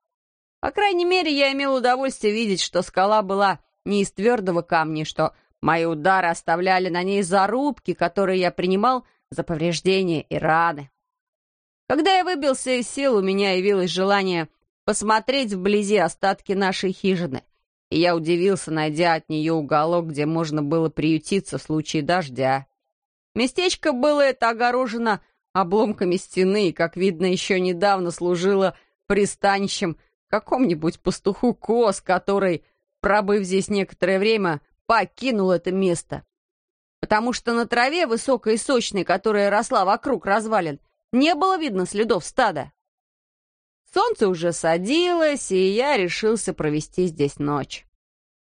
По крайней мере, я имел удовольствие видеть, что скала была не из твердого камня, что мои удары оставляли на ней зарубки, которые я принимал за повреждения и раны. Когда я выбился из сил, у меня явилось желание посмотреть вблизи остатки нашей хижины и я удивился, найдя от нее уголок, где можно было приютиться в случае дождя. Местечко было это огорожено обломками стены, и, как видно, еще недавно служило пристанищем какому-нибудь пастуху коз, который, пробыв здесь некоторое время, покинул это место. Потому что на траве высокой и сочной, которая росла вокруг развалин, не было видно следов стада. Солнце уже садилось, и я решился провести здесь ночь.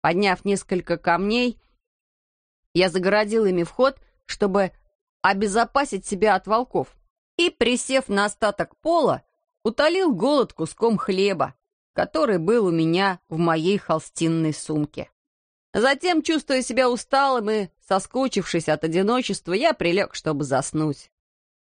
Подняв несколько камней, я загородил ими вход, чтобы обезопасить себя от волков, и, присев на остаток пола, утолил голод куском хлеба, который был у меня в моей холстинной сумке. Затем, чувствуя себя усталым и соскучившись от одиночества, я прилег, чтобы заснуть.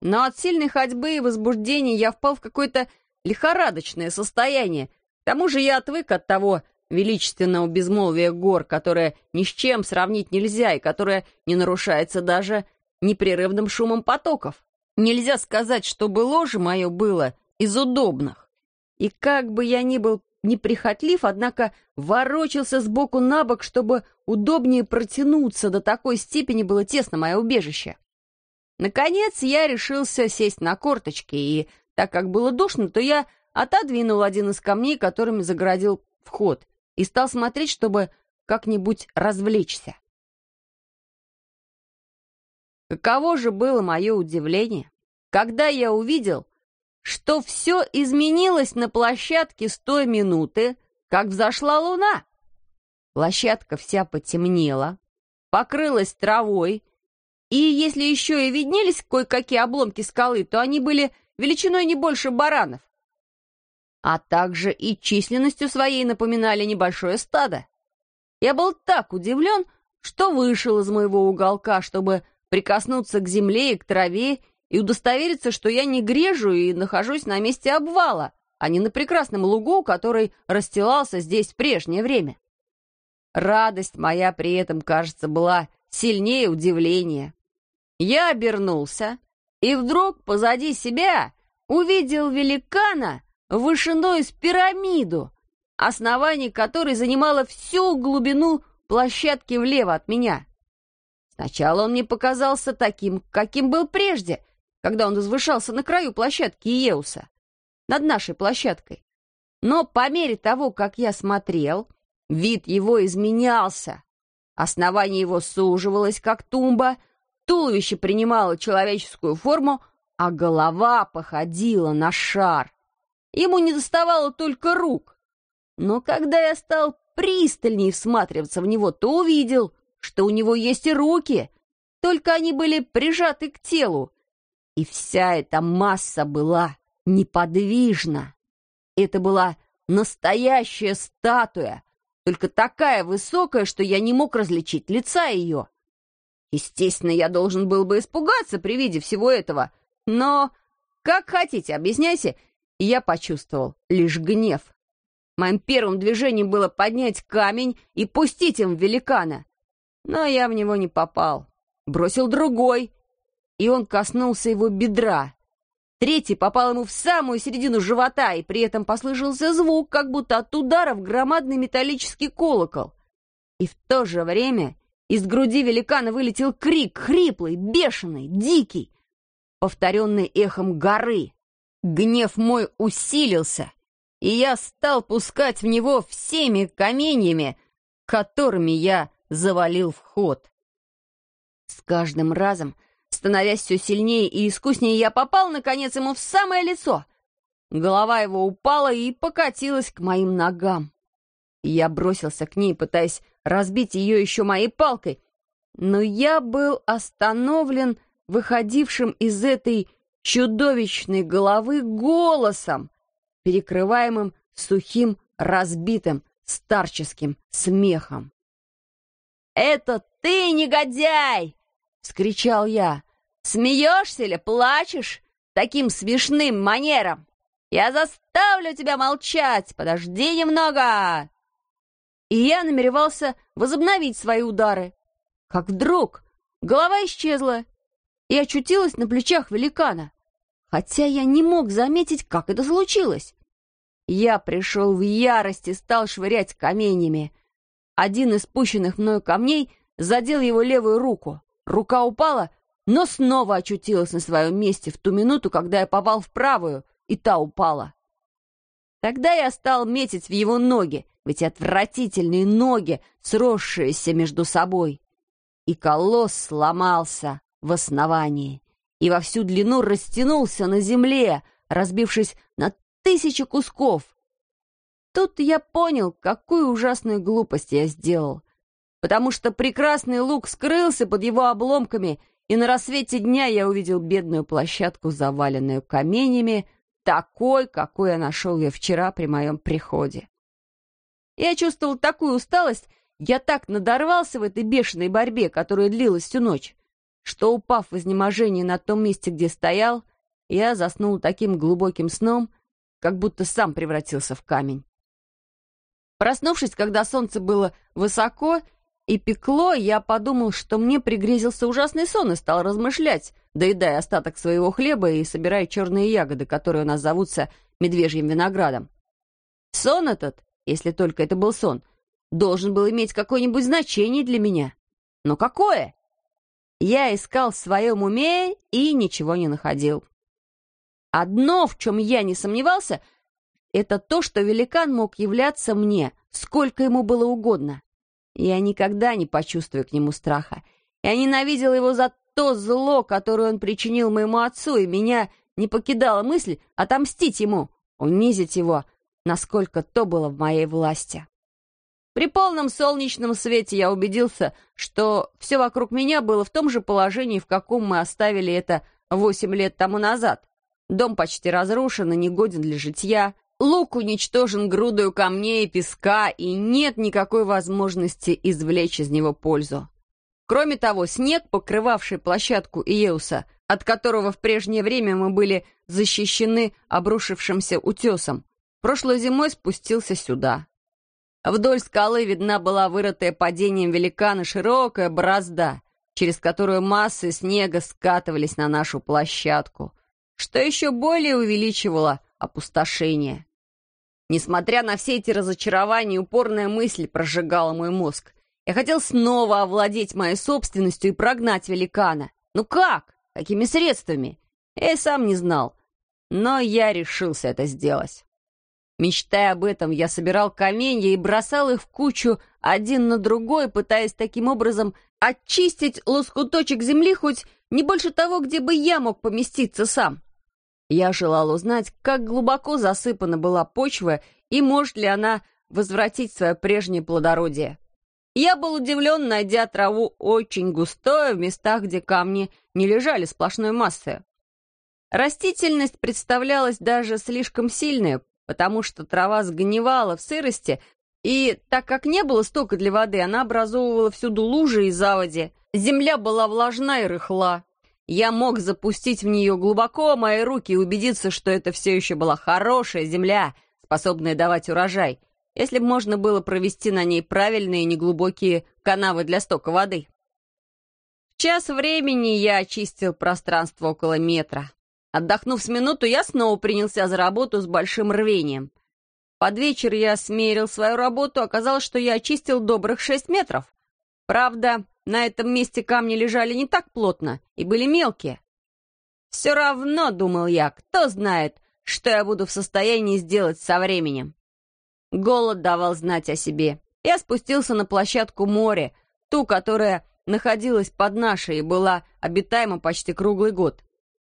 Но от сильной ходьбы и возбуждения я впал в какой-то лихорадочное состояние. К тому же я отвык от того величественного безмолвия гор, которое ни с чем сравнить нельзя и которое не нарушается даже непрерывным шумом потоков. Нельзя сказать, чтобы ложе мое было из удобных. И как бы я ни был неприхотлив, однако ворочался сбоку на бок, чтобы удобнее протянуться. До такой степени было тесно мое убежище. Наконец я решился сесть на корточки, и так как было душно, то я отодвинул один из камней, которыми загородил вход, и стал смотреть, чтобы как-нибудь развлечься. Каково же было мое удивление, когда я увидел, что все изменилось на площадке с той минуты, как взошла луна. Площадка вся потемнела, покрылась травой, и если еще и виднелись кое-какие обломки скалы, то они были величиной не больше баранов, а также и численностью своей напоминали небольшое стадо. Я был так удивлен, что вышел из моего уголка, чтобы прикоснуться к земле и к траве и удостовериться, что я не грежу и нахожусь на месте обвала, а не на прекрасном лугу, который расстилался здесь в прежнее время. Радость моя при этом, кажется, была сильнее удивления. Я обернулся и вдруг позади себя увидел великана вышиной с пирамиду, основание которой занимало всю глубину площадки влево от меня. Сначала он мне показался таким, каким был прежде, когда он возвышался на краю площадки Иеуса, над нашей площадкой. Но по мере того, как я смотрел, вид его изменялся. Основание его суживалось, как тумба, туловище принимало человеческую форму, а голова походила на шар. Ему не доставало только рук. Но когда я стал пристальнее всматриваться в него, то увидел, что у него есть и руки, только они были прижаты к телу, и вся эта масса была неподвижна. Это была настоящая статуя, только такая высокая, что я не мог различить лица ее. Естественно, я должен был бы испугаться при виде всего этого, но, как хотите, объясняйте, я почувствовал лишь гнев. Моим первым движением было поднять камень и пустить им великана. Но я в него не попал. Бросил другой, и он коснулся его бедра. Третий попал ему в самую середину живота, и при этом послышался звук, как будто от удара в громадный металлический колокол. И в то же время из груди великана вылетел крик, хриплый, бешеный, дикий, повторенный эхом горы. Гнев мой усилился, и я стал пускать в него всеми каменьями, которыми я завалил вход. С каждым разом, становясь все сильнее и искуснее, я попал, наконец, ему в самое лицо. Голова его упала и покатилась к моим ногам. Я бросился к ней, пытаясь разбить ее еще моей палкой, но я был остановлен выходившим из этой чудовищной головы голосом, перекрываемым сухим, разбитым, старческим смехом. «Это ты, негодяй!» — вскричал я. «Смеешься или плачешь таким смешным манером? Я заставлю тебя молчать! Подожди немного!» И я намеревался возобновить свои удары. Как вдруг голова исчезла и очутилась на плечах великана, хотя я не мог заметить, как это случилось. Я пришел в ярость и стал швырять каменями — один из спущенных мною камней задел его левую руку. Рука упала, но снова очутилась на своем месте в ту минуту, когда я попал в правую, и та упала. Тогда я стал метить в его ноги, ведь отвратительные ноги, сросшиеся между собой. И колосс сломался в основании и во всю длину растянулся на земле, разбившись на тысячи кусков, Тут я понял, какую ужасную глупость я сделал. Потому что прекрасный лук скрылся под его обломками, и на рассвете дня я увидел бедную площадку, заваленную каменями, такой, какой я нашел ее вчера при моем приходе. Я чувствовал такую усталость, я так надорвался в этой бешеной борьбе, которая длилась всю ночь, что, упав в изнеможении на том месте, где стоял, я заснул таким глубоким сном, как будто сам превратился в камень. Проснувшись, когда солнце было высоко и пекло, я подумал, что мне пригрезился ужасный сон и стал размышлять, доедая остаток своего хлеба и собирая черные ягоды, которые у нас зовутся медвежьим виноградом. Сон этот, если только это был сон, должен был иметь какое-нибудь значение для меня. Но какое? Я искал в своем уме и ничего не находил. Одно, в чем я не сомневался, это то, что великан мог являться мне, сколько ему было угодно. Я никогда не почувствую к нему страха. Я ненавидел его за то зло, которое он причинил моему отцу, и меня не покидала мысль отомстить ему, унизить его, насколько то было в моей власти. При полном солнечном свете я убедился, что все вокруг меня было в том же положении, в каком мы оставили это восемь лет тому назад. Дом почти разрушен и негоден для житья, лук уничтожен грудою камней и песка, и нет никакой возможности извлечь из него пользу. Кроме того, снег, покрывавший площадку Иеуса, от которого в прежнее время мы были защищены обрушившимся утесом, прошлой зимой спустился сюда. Вдоль скалы видна была вырытая падением великана широкая борозда, через которую массы снега скатывались на нашу площадку, что еще более увеличивало опустошение. Несмотря на все эти разочарования, упорная мысль прожигала мой мозг. Я хотел снова овладеть моей собственностью и прогнать великана. Ну как? Какими средствами? Я и сам не знал. Но я решился это сделать. Мечтая об этом, я собирал каменья и бросал их в кучу один на другой, пытаясь таким образом очистить лоскуточек земли хоть не больше того, где бы я мог поместиться сам. Я желал узнать, как глубоко засыпана была почва и может ли она возвратить свое прежнее плодородие. Я был удивлен, найдя траву очень густой в местах, где камни не лежали сплошной массой. Растительность представлялась даже слишком сильной, потому что трава сгнивала в сырости, и так как не было стока для воды, она образовывала всюду лужи и заводи. Земля была влажна и рыхла. Я мог запустить в нее глубоко мои руки и убедиться, что это все еще была хорошая земля, способная давать урожай, если бы можно было провести на ней правильные неглубокие канавы для стока воды. В час времени я очистил пространство около метра. Отдохнув с минуту, я снова принялся за работу с большим рвением. Под вечер я смерил свою работу, оказалось, что я очистил добрых шесть метров. Правда, на этом месте камни лежали не так плотно и были мелкие. Все равно, думал я, кто знает, что я буду в состоянии сделать со временем. Голод давал знать о себе. Я спустился на площадку моря, ту, которая находилась под нашей и была обитаема почти круглый год.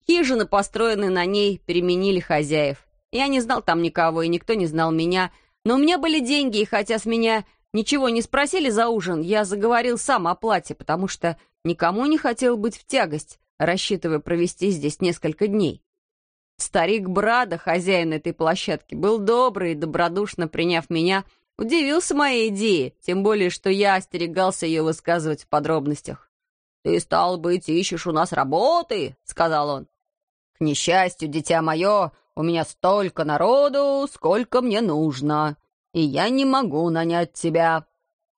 Хижины, построенные на ней, переменили хозяев. Я не знал там никого, и никто не знал меня, но у меня были деньги, и хотя с меня ничего не спросили за ужин, я заговорил сам о плате, потому что никому не хотел быть в тягость, рассчитывая провести здесь несколько дней. Старик Брада, хозяин этой площадки, был добрый и добродушно приняв меня, удивился моей идее, тем более, что я остерегался ее высказывать в подробностях. «Ты, стал быть, ищешь у нас работы?» — сказал он. «К несчастью, дитя мое, у меня столько народу, сколько мне нужно, и я не могу нанять тебя».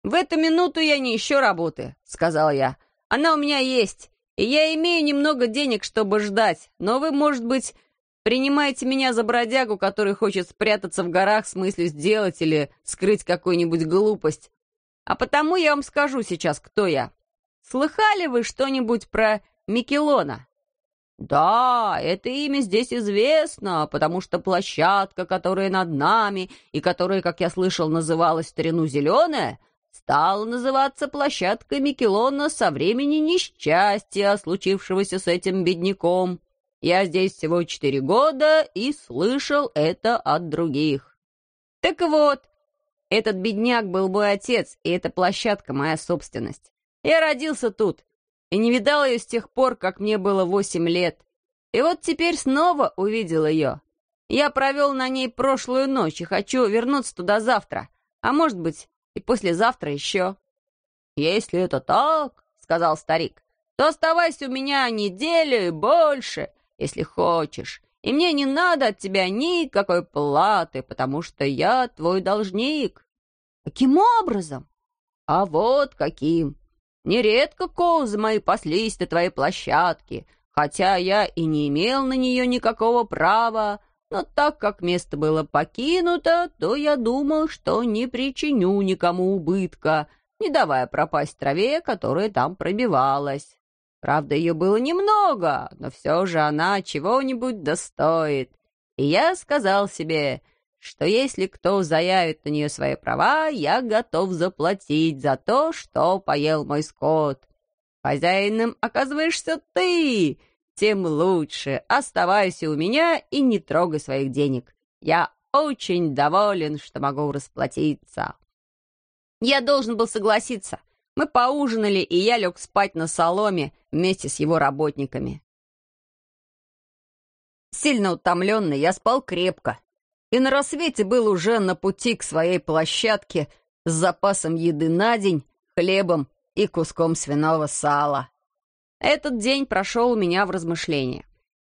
«В эту минуту я не ищу работы», — сказал я. «Она у меня есть, и я имею немного денег, чтобы ждать, но вы, может быть, Принимайте меня за бродягу, который хочет спрятаться в горах с мыслью сделать или скрыть какую-нибудь глупость. А потому я вам скажу сейчас, кто я. Слыхали вы что-нибудь про Микелона? Да, это имя здесь известно, потому что площадка, которая над нами и которая, как я слышал, называлась в старину «Зеленая», стала называться площадкой Микелона со времени несчастья, случившегося с этим бедняком. Я здесь всего четыре года и слышал это от других. Так вот, этот бедняк был мой отец, и эта площадка моя собственность. Я родился тут и не видал ее с тех пор, как мне было восемь лет. И вот теперь снова увидел ее. Я провел на ней прошлую ночь и хочу вернуться туда завтра, а может быть и послезавтра еще. «Если это так, — сказал старик, — то оставайся у меня неделю и больше, если хочешь. И мне не надо от тебя никакой платы, потому что я твой должник». «Каким образом?» «А вот каким. Нередко козы мои паслись на твоей площадке, хотя я и не имел на нее никакого права, но так как место было покинуто, то я думал, что не причиню никому убытка, не давая пропасть траве, которая там пробивалась. Правда, ее было немного, но все же она чего-нибудь достоит. И я сказал себе, что если кто заявит на нее свои права, я готов заплатить за то, что поел мой скот. Хозяином оказываешься ты, тем лучше. Оставайся у меня и не трогай своих денег. Я очень доволен, что могу расплатиться. Я должен был согласиться. Мы поужинали, и я лег спать на соломе вместе с его работниками. Сильно утомленный, я спал крепко. И на рассвете был уже на пути к своей площадке с запасом еды на день, хлебом и куском свиного сала. Этот день прошел у меня в размышлении.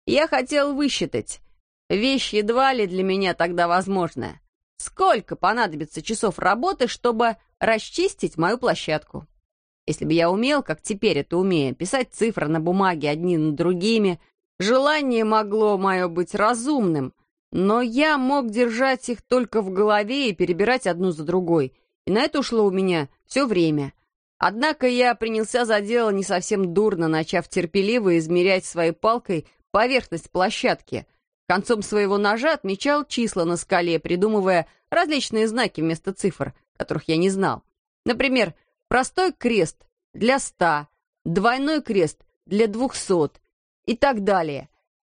Я хотел высчитать, вещь едва ли для меня тогда возможная, сколько понадобится часов работы, чтобы расчистить мою площадку. Если бы я умел, как теперь это умею, писать цифры на бумаге одни над другими, желание могло мое быть разумным, но я мог держать их только в голове и перебирать одну за другой, и на это ушло у меня все время — Однако я принялся за дело не совсем дурно, начав терпеливо измерять своей палкой поверхность площадки. Концом своего ножа отмечал числа на скале, придумывая различные знаки вместо цифр, которых я не знал. Например, простой крест для ста, двойной крест для двухсот и так далее.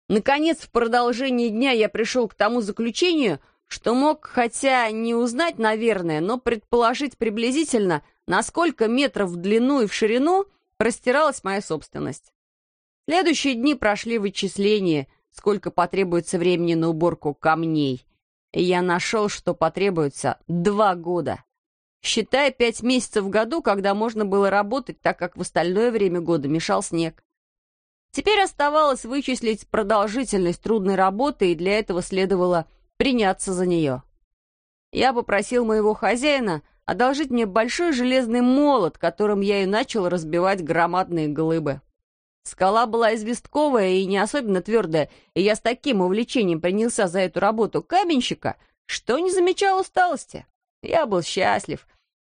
Наконец, в продолжении дня я пришел к тому заключению, что мог, хотя не узнать, наверное, но предположить приблизительно – на сколько метров в длину и в ширину простиралась моя собственность. Следующие дни прошли вычисления, сколько потребуется времени на уборку камней. И я нашел, что потребуется два года. Считай пять месяцев в году, когда можно было работать, так как в остальное время года мешал снег. Теперь оставалось вычислить продолжительность трудной работы, и для этого следовало приняться за нее. Я попросил моего хозяина одолжить мне большой железный молот, которым я и начал разбивать громадные глыбы. Скала была известковая и не особенно твердая, и я с таким увлечением принялся за эту работу каменщика, что не замечал усталости. Я был счастлив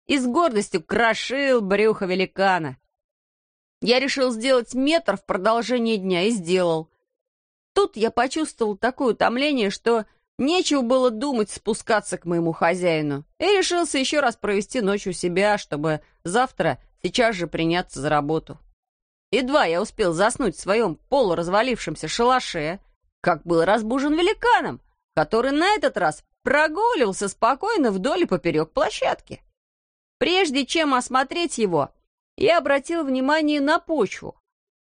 и с гордостью крошил брюхо великана. Я решил сделать метр в продолжение дня и сделал. Тут я почувствовал такое утомление, что Нечего было думать спускаться к моему хозяину, и решился еще раз провести ночь у себя, чтобы завтра сейчас же приняться за работу. Едва я успел заснуть в своем полуразвалившемся шалаше, как был разбужен великаном, который на этот раз прогуливался спокойно вдоль и поперек площадки. Прежде чем осмотреть его, я обратил внимание на почву.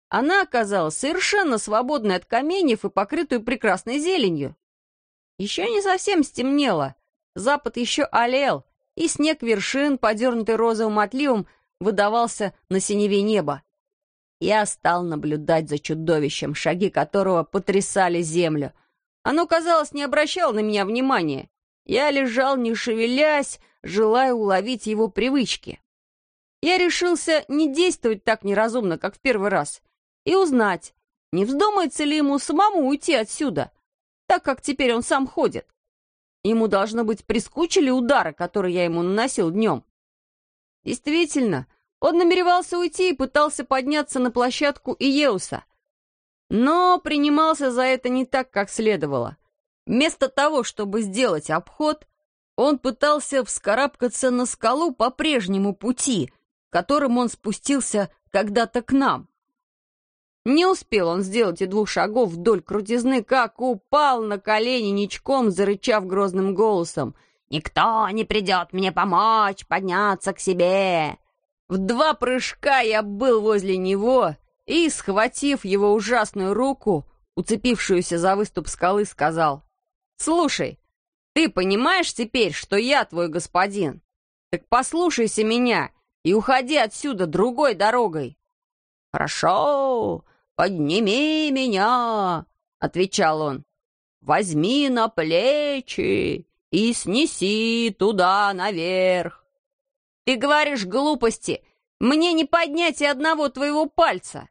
Она оказалась совершенно свободной от каменьев и покрытую прекрасной зеленью. Еще не совсем стемнело. Запад еще олел, и снег вершин, подернутый розовым отливом, выдавался на синеве неба. Я стал наблюдать за чудовищем, шаги которого потрясали землю. Оно, казалось, не обращало на меня внимания. Я лежал, не шевелясь, желая уловить его привычки. Я решился не действовать так неразумно, как в первый раз, и узнать, не вздумается ли ему самому уйти отсюда — так как теперь он сам ходит. Ему, должно быть, прискучили удары, которые я ему наносил днем. Действительно, он намеревался уйти и пытался подняться на площадку Иеуса. Но принимался за это не так, как следовало. Вместо того, чтобы сделать обход, он пытался вскарабкаться на скалу по прежнему пути, которым он спустился когда-то к нам. Не успел он сделать и двух шагов вдоль крутизны, как упал на колени ничком, зарычав грозным голосом. «Никто не придет мне помочь подняться к себе!» В два прыжка я был возле него и, схватив его ужасную руку, уцепившуюся за выступ скалы, сказал, «Слушай, ты понимаешь теперь, что я твой господин? Так послушайся меня и уходи отсюда другой дорогой». «Хорошо, «Подними меня!» — отвечал он. «Возьми на плечи и снеси туда наверх!» «Ты говоришь глупости! Мне не поднять и одного твоего пальца!»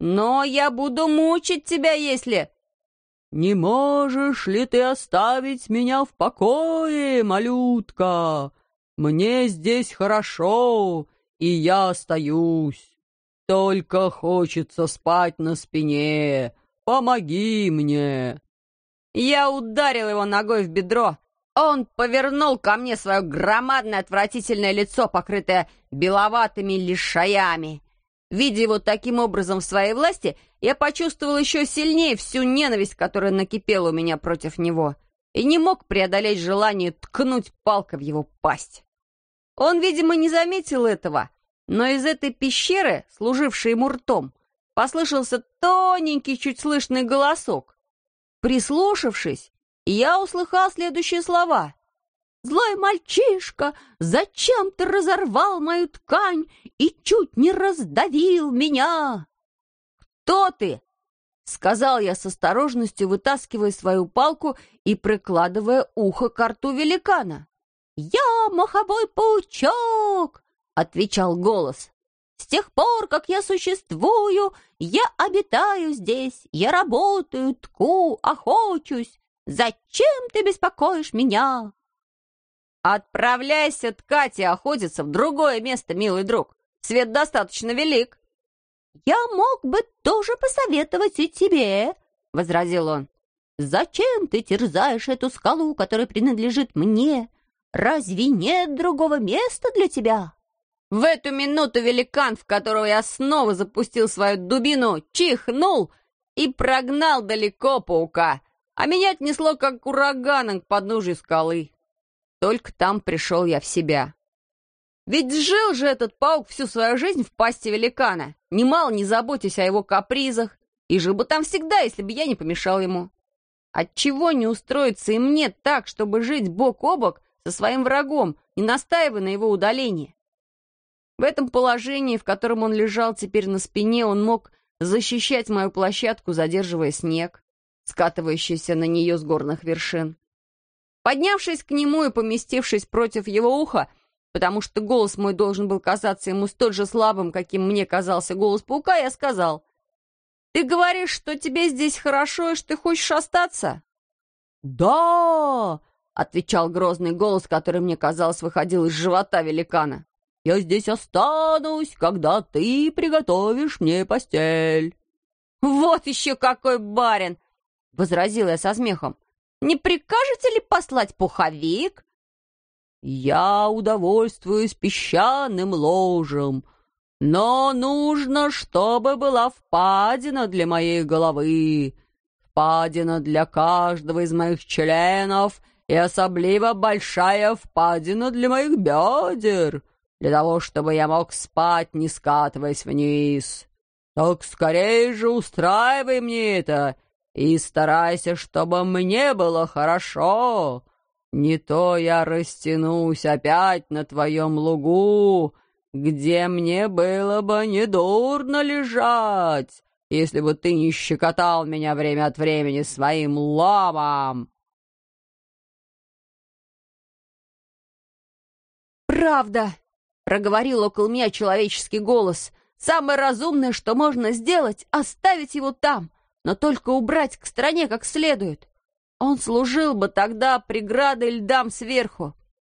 Но я буду мучить тебя, если...» «Не можешь ли ты оставить меня в покое, малютка? Мне здесь хорошо, и я остаюсь. Только хочется спать на спине. Помоги мне!» Я ударил его ногой в бедро. Он повернул ко мне свое громадное отвратительное лицо, покрытое беловатыми лишаями. Видя его таким образом в своей власти, я почувствовал еще сильнее всю ненависть, которая накипела у меня против него, и не мог преодолеть желание ткнуть палкой в его пасть. Он, видимо, не заметил этого, но из этой пещеры, служившей ему ртом, послышался тоненький, чуть слышный голосок. Прислушавшись, я услыхал следующие слова. «Злой мальчишка, зачем ты разорвал мою ткань и чуть не раздавил меня?» «Кто ты?» — сказал я с осторожностью, вытаскивая свою палку и прикладывая ухо к рту великана. «Я маховой паучок!» — отвечал голос. С тех пор, как я существую, я обитаю здесь, я работаю, тку, охочусь. Зачем ты беспокоишь меня?» «Отправляйся ткать и охотиться в другое место, милый друг. Свет достаточно велик». «Я мог бы тоже посоветовать и тебе», — возразил он. «Зачем ты терзаешь эту скалу, которая принадлежит мне? Разве нет другого места для тебя?» В эту минуту великан, в которого я снова запустил свою дубину, чихнул и прогнал далеко паука, а меня отнесло как ураганом к подножию скалы. Только там пришел я в себя. Ведь жил же этот паук всю свою жизнь в пасти великана, немало не заботясь о его капризах, и жил бы там всегда, если бы я не помешал ему. Отчего не устроиться и мне так, чтобы жить бок о бок со своим врагом, не настаивая на его удалении? В этом положении, в котором он лежал теперь на спине, он мог защищать мою площадку, задерживая снег, скатывающийся на нее с горных вершин. Поднявшись к нему и поместившись против его уха, потому что голос мой должен был казаться ему столь же слабым, каким мне казался голос паука, я сказал, «Ты говоришь, что тебе здесь хорошо и что ты хочешь остаться?» «Да!» — отвечал грозный голос, который, мне казалось, выходил из живота великана. Я здесь останусь, когда ты приготовишь мне постель». «Вот еще какой барин!» — возразил я со смехом. «Не прикажете ли послать пуховик?» «Я удовольствуюсь песчаным ложем, но нужно, чтобы была впадина для моей головы, впадина для каждого из моих членов и особливо большая впадина для моих бедер» для того, чтобы я мог спать, не скатываясь вниз. Так скорее же устраивай мне это и старайся, чтобы мне было хорошо. Не то я растянусь опять на твоем лугу, где мне было бы недурно лежать, если бы ты не щекотал меня время от времени своим ломом. «Правда!» Проговорил около меня человеческий голос. «Самое разумное, что можно сделать, оставить его там, но только убрать к стороне как следует. Он служил бы тогда преградой льдам сверху.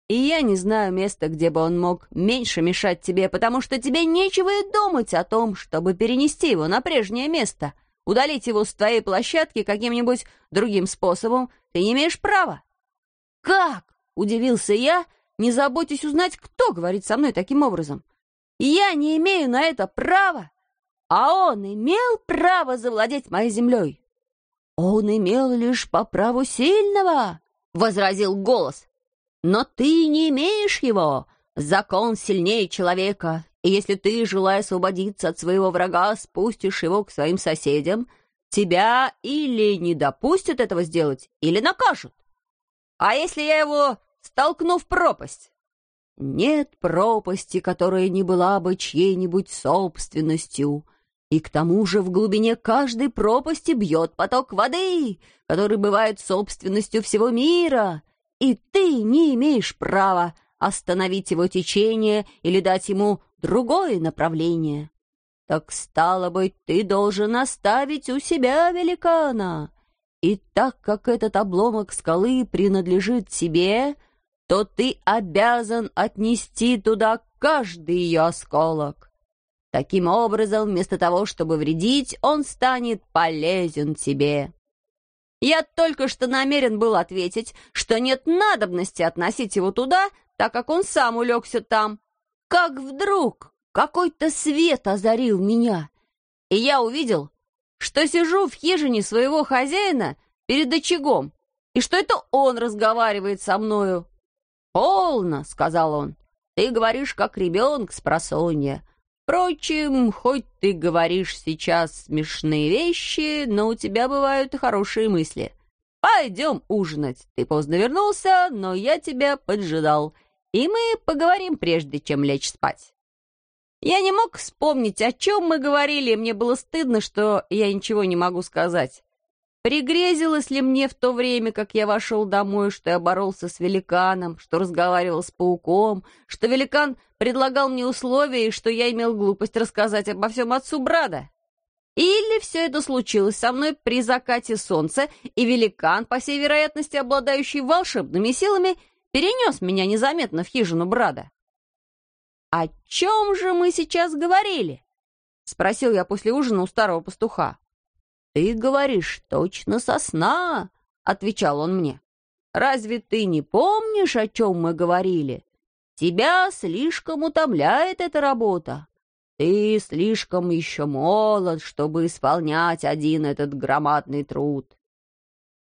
И я не знаю места, где бы он мог меньше мешать тебе, потому что тебе нечего и думать о том, чтобы перенести его на прежнее место. Удалить его с твоей площадки каким-нибудь другим способом ты не имеешь права». «Как?» — удивился я — не заботьтесь узнать, кто говорит со мной таким образом. Я не имею на это права, а он имел право завладеть моей землей. Он имел лишь по праву сильного, — возразил голос. Но ты не имеешь его. Закон сильнее человека, и если ты, желая освободиться от своего врага, спустишь его к своим соседям, тебя или не допустят этого сделать, или накажут. А если я его столкнув пропасть. Нет пропасти, которая не была бы чьей-нибудь собственностью. И к тому же в глубине каждой пропасти бьет поток воды, который бывает собственностью всего мира, и ты не имеешь права остановить его течение или дать ему другое направление. так стало быть, ты должен оставить у себя великана. И так как этот обломок скалы принадлежит тебе, то ты обязан отнести туда каждый ее осколок. Таким образом, вместо того, чтобы вредить, он станет полезен тебе. Я только что намерен был ответить, что нет надобности относить его туда, так как он сам улегся там. Как вдруг какой-то свет озарил меня, и я увидел, что сижу в хижине своего хозяина перед очагом, и что это он разговаривает со мною. «Полно», — сказал он, — «ты говоришь, как ребенок с просонья. Впрочем, хоть ты говоришь сейчас смешные вещи, но у тебя бывают хорошие мысли. Пойдем ужинать. Ты поздно вернулся, но я тебя поджидал, и мы поговорим, прежде чем лечь спать». Я не мог вспомнить, о чем мы говорили, и мне было стыдно, что я ничего не могу сказать. Пригрезилось ли мне в то время, как я вошел домой, что я боролся с великаном, что разговаривал с пауком, что великан предлагал мне условия и что я имел глупость рассказать обо всем отцу Брада? Или все это случилось со мной при закате солнца, и великан, по всей вероятности обладающий волшебными силами, перенес меня незаметно в хижину Брада? «О чем же мы сейчас говорили?» — спросил я после ужина у старого пастуха. «Ты говоришь точно со сна», — отвечал он мне. «Разве ты не помнишь, о чем мы говорили? Тебя слишком утомляет эта работа. Ты слишком еще молод, чтобы исполнять один этот громадный труд».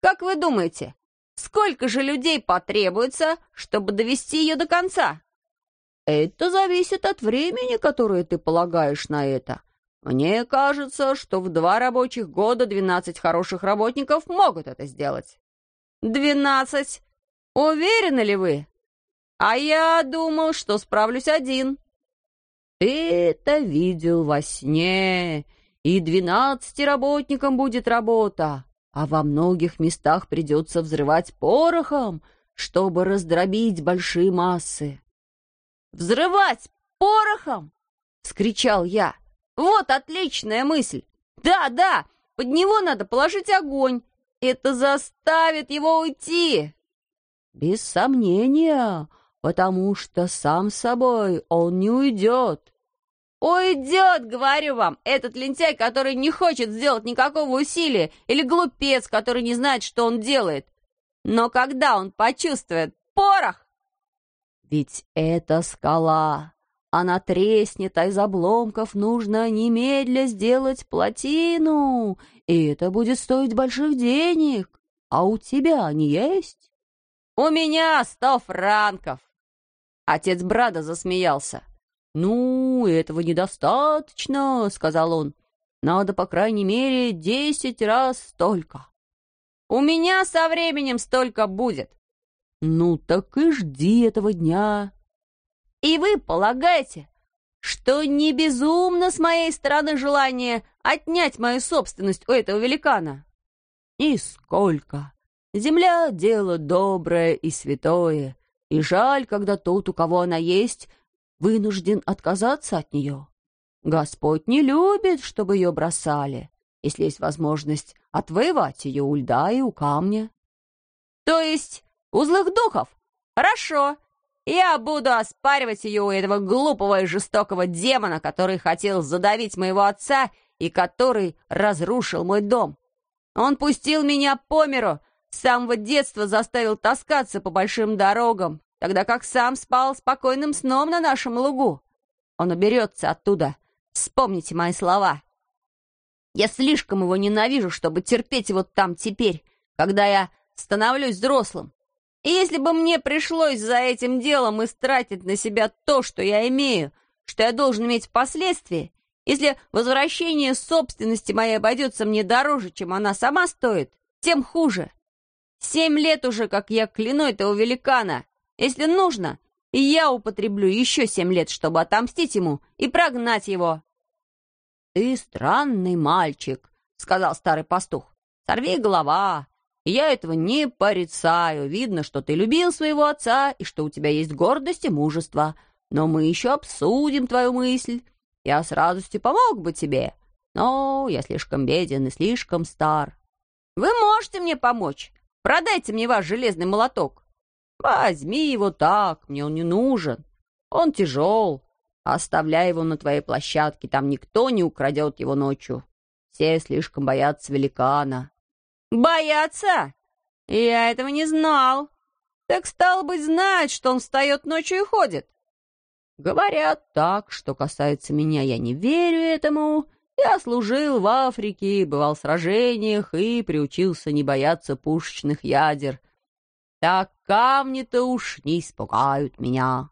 «Как вы думаете, сколько же людей потребуется, чтобы довести ее до конца?» Это зависит от времени, которое ты полагаешь на это. Мне кажется, что в два рабочих года двенадцать хороших работников могут это сделать. Двенадцать? Уверены ли вы? А я думал, что справлюсь один. Ты это видел во сне, и двенадцати работникам будет работа, а во многих местах придется взрывать порохом, чтобы раздробить большие массы. «Взрывать порохом!» — вскричал я. «Вот отличная мысль! Да, да, под него надо положить огонь. Это заставит его уйти!» «Без сомнения, потому что сам собой он не уйдет». «Уйдет, говорю вам, этот лентяй, который не хочет сделать никакого усилия, или глупец, который не знает, что он делает. Но когда он почувствует порох, ведь это скала. Она треснет, а из обломков нужно немедля сделать плотину, и это будет стоить больших денег. А у тебя они есть? У меня сто франков. Отец Брада засмеялся. «Ну, этого недостаточно», — сказал он. «Надо, по крайней мере, десять раз столько». «У меня со временем столько будет. «Ну так и жди этого дня». «И вы полагаете, что не безумно с моей стороны желание отнять мою собственность у этого великана?» «Нисколько. Земля — дело доброе и святое, и жаль, когда тот, у кого она есть, вынужден отказаться от нее. Господь не любит, чтобы ее бросали, если есть возможность отвоевать ее у льда и у камня». «То есть у злых духов? Хорошо. Я буду оспаривать ее у этого глупого и жестокого демона, который хотел задавить моего отца и который разрушил мой дом. Он пустил меня по миру, с самого детства заставил таскаться по большим дорогам, тогда как сам спал спокойным сном на нашем лугу. Он уберется оттуда. Вспомните мои слова. Я слишком его ненавижу, чтобы терпеть его там теперь, когда я становлюсь взрослым. И если бы мне пришлось за этим делом истратить на себя то, что я имею, что я должен иметь впоследствии, если возвращение собственности моей обойдется мне дороже, чем она сама стоит, тем хуже. Семь лет уже, как я кляну этого великана. Если нужно, и я употреблю еще семь лет, чтобы отомстить ему и прогнать его. «Ты странный мальчик», — сказал старый пастух. «Сорви голова, я этого не порицаю. Видно, что ты любил своего отца и что у тебя есть гордость и мужество. Но мы еще обсудим твою мысль. я с радостью помог бы тебе, но я слишком беден и слишком стар. Вы можете мне помочь? Продайте мне ваш железный молоток. Возьми его так, мне он не нужен. Он тяжел. Оставляй его на твоей площадке, там никто не украдет его ночью. Все слишком боятся великана». «Боятся? Я этого не знал. Так стало быть, знать, что он встает ночью и ходит». «Говорят так, что касается меня, я не верю этому. Я служил в Африке, бывал в сражениях и приучился не бояться пушечных ядер. Так камни-то уж не испугают меня».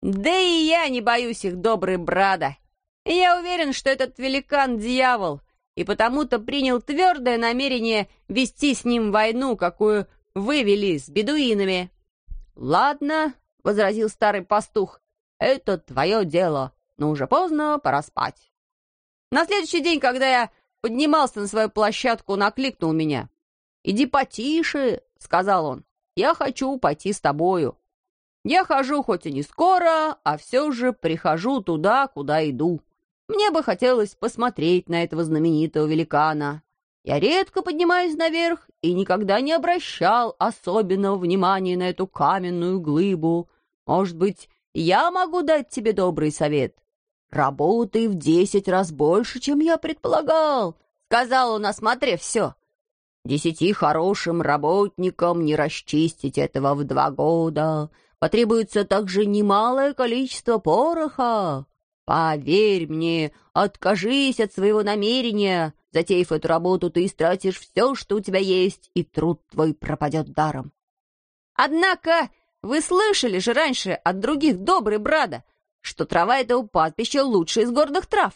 «Да и я не боюсь их, добрый брада. Я уверен, что этот великан — дьявол, и потому-то принял твердое намерение вести с ним войну, какую вы вели с бедуинами». «Ладно», — возразил старый пастух, — «это твое дело, но уже поздно, пора спать». На следующий день, когда я поднимался на свою площадку, он окликнул меня. «Иди потише», — сказал он, — «я хочу пойти с тобою». Я хожу хоть и не скоро, а все же прихожу туда, куда иду. Мне бы хотелось посмотреть на этого знаменитого великана. Я редко поднимаюсь наверх и никогда не обращал особенного внимания на эту каменную глыбу. Может быть, я могу дать тебе добрый совет? Работай в десять раз больше, чем я предполагал, — сказал он, осмотрев все. Десяти хорошим работникам не расчистить этого в два года. Потребуется также немалое количество пороха. Поверь мне, откажись от своего намерения. Затеяв эту работу, ты истратишь все, что у тебя есть, и труд твой пропадет даром. Однако вы слышали же раньше от других добрый брада, что трава этого пастбища лучше из горных трав.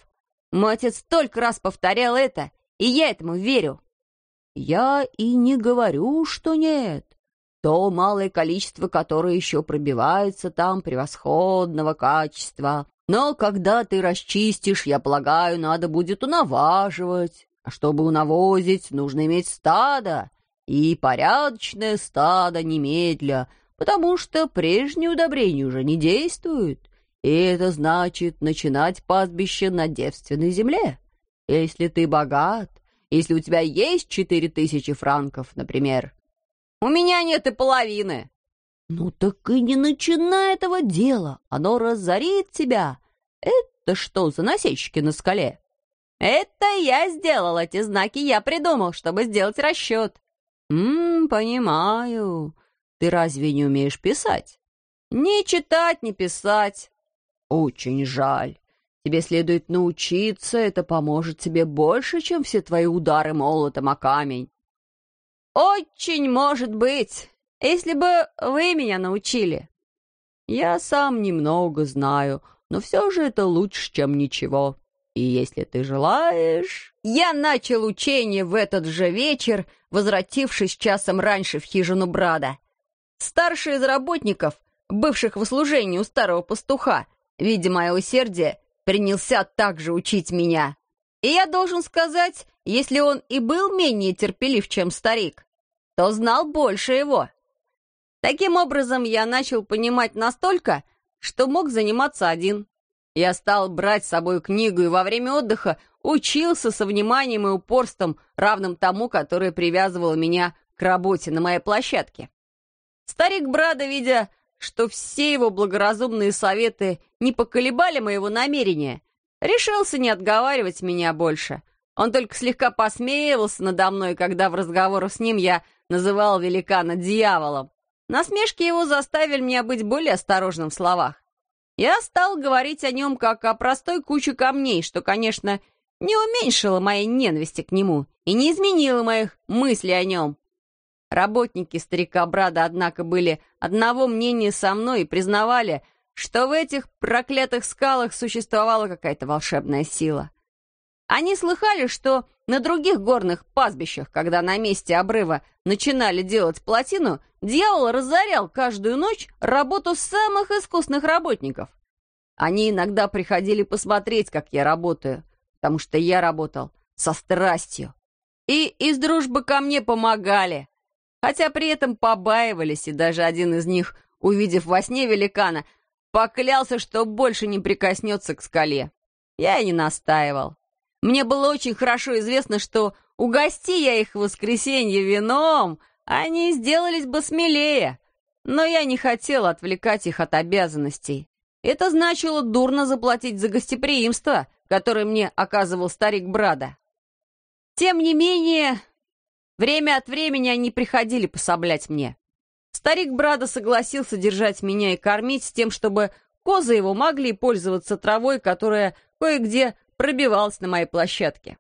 Мой отец столько раз повторял это, и я этому верю. Я и не говорю, что нет. То малое количество, которое еще пробивается там, превосходного качества. Но когда ты расчистишь, я полагаю, надо будет унаваживать. А чтобы унавозить, нужно иметь стадо. И порядочное стадо немедля, потому что прежние удобрения уже не действуют. И это значит начинать пастбище на девственной земле. Если ты богат, если у тебя есть четыре тысячи франков, например. У меня нет и половины. Ну так и не начинай этого дела, оно разорит тебя. Это что за насечки на скале? Это я сделал эти знаки, я придумал, чтобы сделать расчет. Ммм, понимаю. Ты разве не умеешь писать? Ни читать, ни писать. Очень жаль. Тебе следует научиться, это поможет тебе больше, чем все твои удары молотом о камень. Очень может быть если бы вы меня научили. Я сам немного знаю, но все же это лучше, чем ничего. И если ты желаешь... Я начал учение в этот же вечер, возвратившись часом раньше в хижину Брада. Старший из работников, бывших в услужении у старого пастуха, видя мое усердие, принялся также учить меня. И я должен сказать, если он и был менее терпелив, чем старик, то знал больше его. Таким образом, я начал понимать настолько, что мог заниматься один. Я стал брать с собой книгу и во время отдыха учился со вниманием и упорством, равным тому, которое привязывало меня к работе на моей площадке. Старик Брада, видя, что все его благоразумные советы не поколебали моего намерения, решился не отговаривать меня больше. Он только слегка посмеивался надо мной, когда в разговорах с ним я называл великана дьяволом. Насмешки его заставили меня быть более осторожным в словах. Я стал говорить о нем как о простой куче камней, что, конечно, не уменьшило моей ненависти к нему и не изменило моих мыслей о нем. Работники старика Брада, однако, были одного мнения со мной и признавали, что в этих проклятых скалах существовала какая-то волшебная сила. Они слыхали, что на других горных пастбищах, когда на месте обрыва начинали делать плотину, дьявол разорял каждую ночь работу самых искусных работников. Они иногда приходили посмотреть, как я работаю, потому что я работал со страстью. И из дружбы ко мне помогали, хотя при этом побаивались, и даже один из них, увидев во сне великана, поклялся, что больше не прикоснется к скале. я и не настаивал. Мне было очень хорошо известно, что угости я их в воскресенье вином, они сделались бы смелее. Но я не хотел отвлекать их от обязанностей. Это значило дурно заплатить за гостеприимство, которое мне оказывал старик Брада. Тем не менее, время от времени они приходили пособлять мне. Старик Брада согласился держать меня и кормить с тем, чтобы козы его могли пользоваться травой, которая кое-где пробивалась на моей площадке.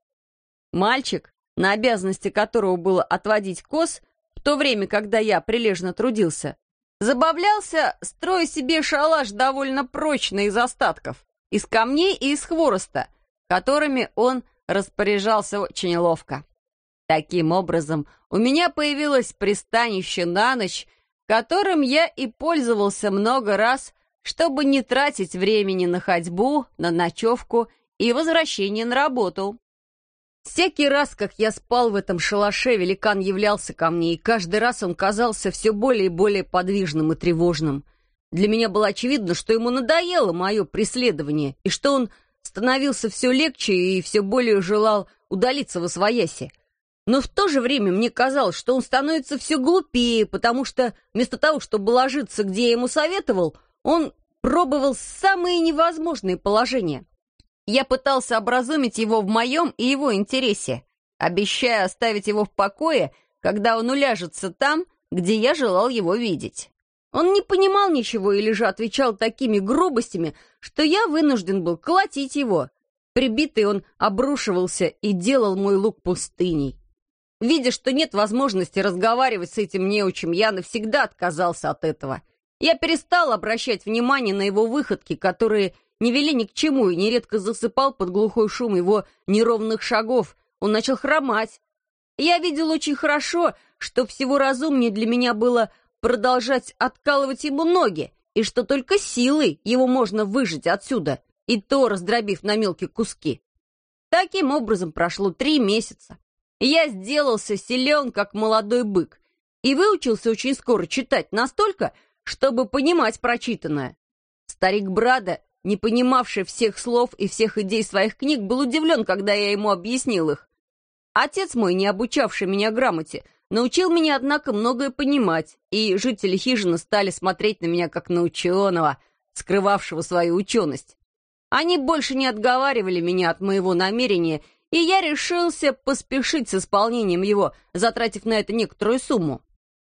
Мальчик, на обязанности которого было отводить коз, в то время, когда я прилежно трудился, забавлялся, строя себе шалаш довольно прочный из остатков, из камней и из хвороста, которыми он распоряжался очень ловко. Таким образом, у меня появилось пристанище на ночь, которым я и пользовался много раз, чтобы не тратить времени на ходьбу, на ночевку и возвращение на работу. Всякий раз, как я спал в этом шалаше, великан являлся ко мне, и каждый раз он казался все более и более подвижным и тревожным. Для меня было очевидно, что ему надоело мое преследование, и что он становился все легче и все более желал удалиться во свояси. Но в то же время мне казалось, что он становится все глупее, потому что вместо того, чтобы ложиться, где я ему советовал, он пробовал самые невозможные положения. Я пытался образумить его в моем и его интересе, обещая оставить его в покое, когда он уляжется там, где я желал его видеть. Он не понимал ничего или же отвечал такими грубостями, что я вынужден был колотить его. Прибитый он обрушивался и делал мой лук пустыней. Видя, что нет возможности разговаривать с этим неучим, я навсегда отказался от этого. Я перестал обращать внимание на его выходки, которые не вели ни к чему, и нередко засыпал под глухой шум его неровных шагов. Он начал хромать. Я видел очень хорошо, что всего разумнее для меня было продолжать откалывать ему ноги, и что только силой его можно выжить отсюда, и то раздробив на мелкие куски. Таким образом прошло три месяца. Я сделался силен, как молодой бык, и выучился очень скоро читать настолько, чтобы понимать прочитанное. Старик Брада, не понимавший всех слов и всех идей своих книг, был удивлен, когда я ему объяснил их. Отец мой, не обучавший меня грамоте, научил меня, однако, многое понимать, и жители хижины стали смотреть на меня как на ученого, скрывавшего свою ученость. Они больше не отговаривали меня от моего намерения и я решился поспешить с исполнением его, затратив на это некоторую сумму.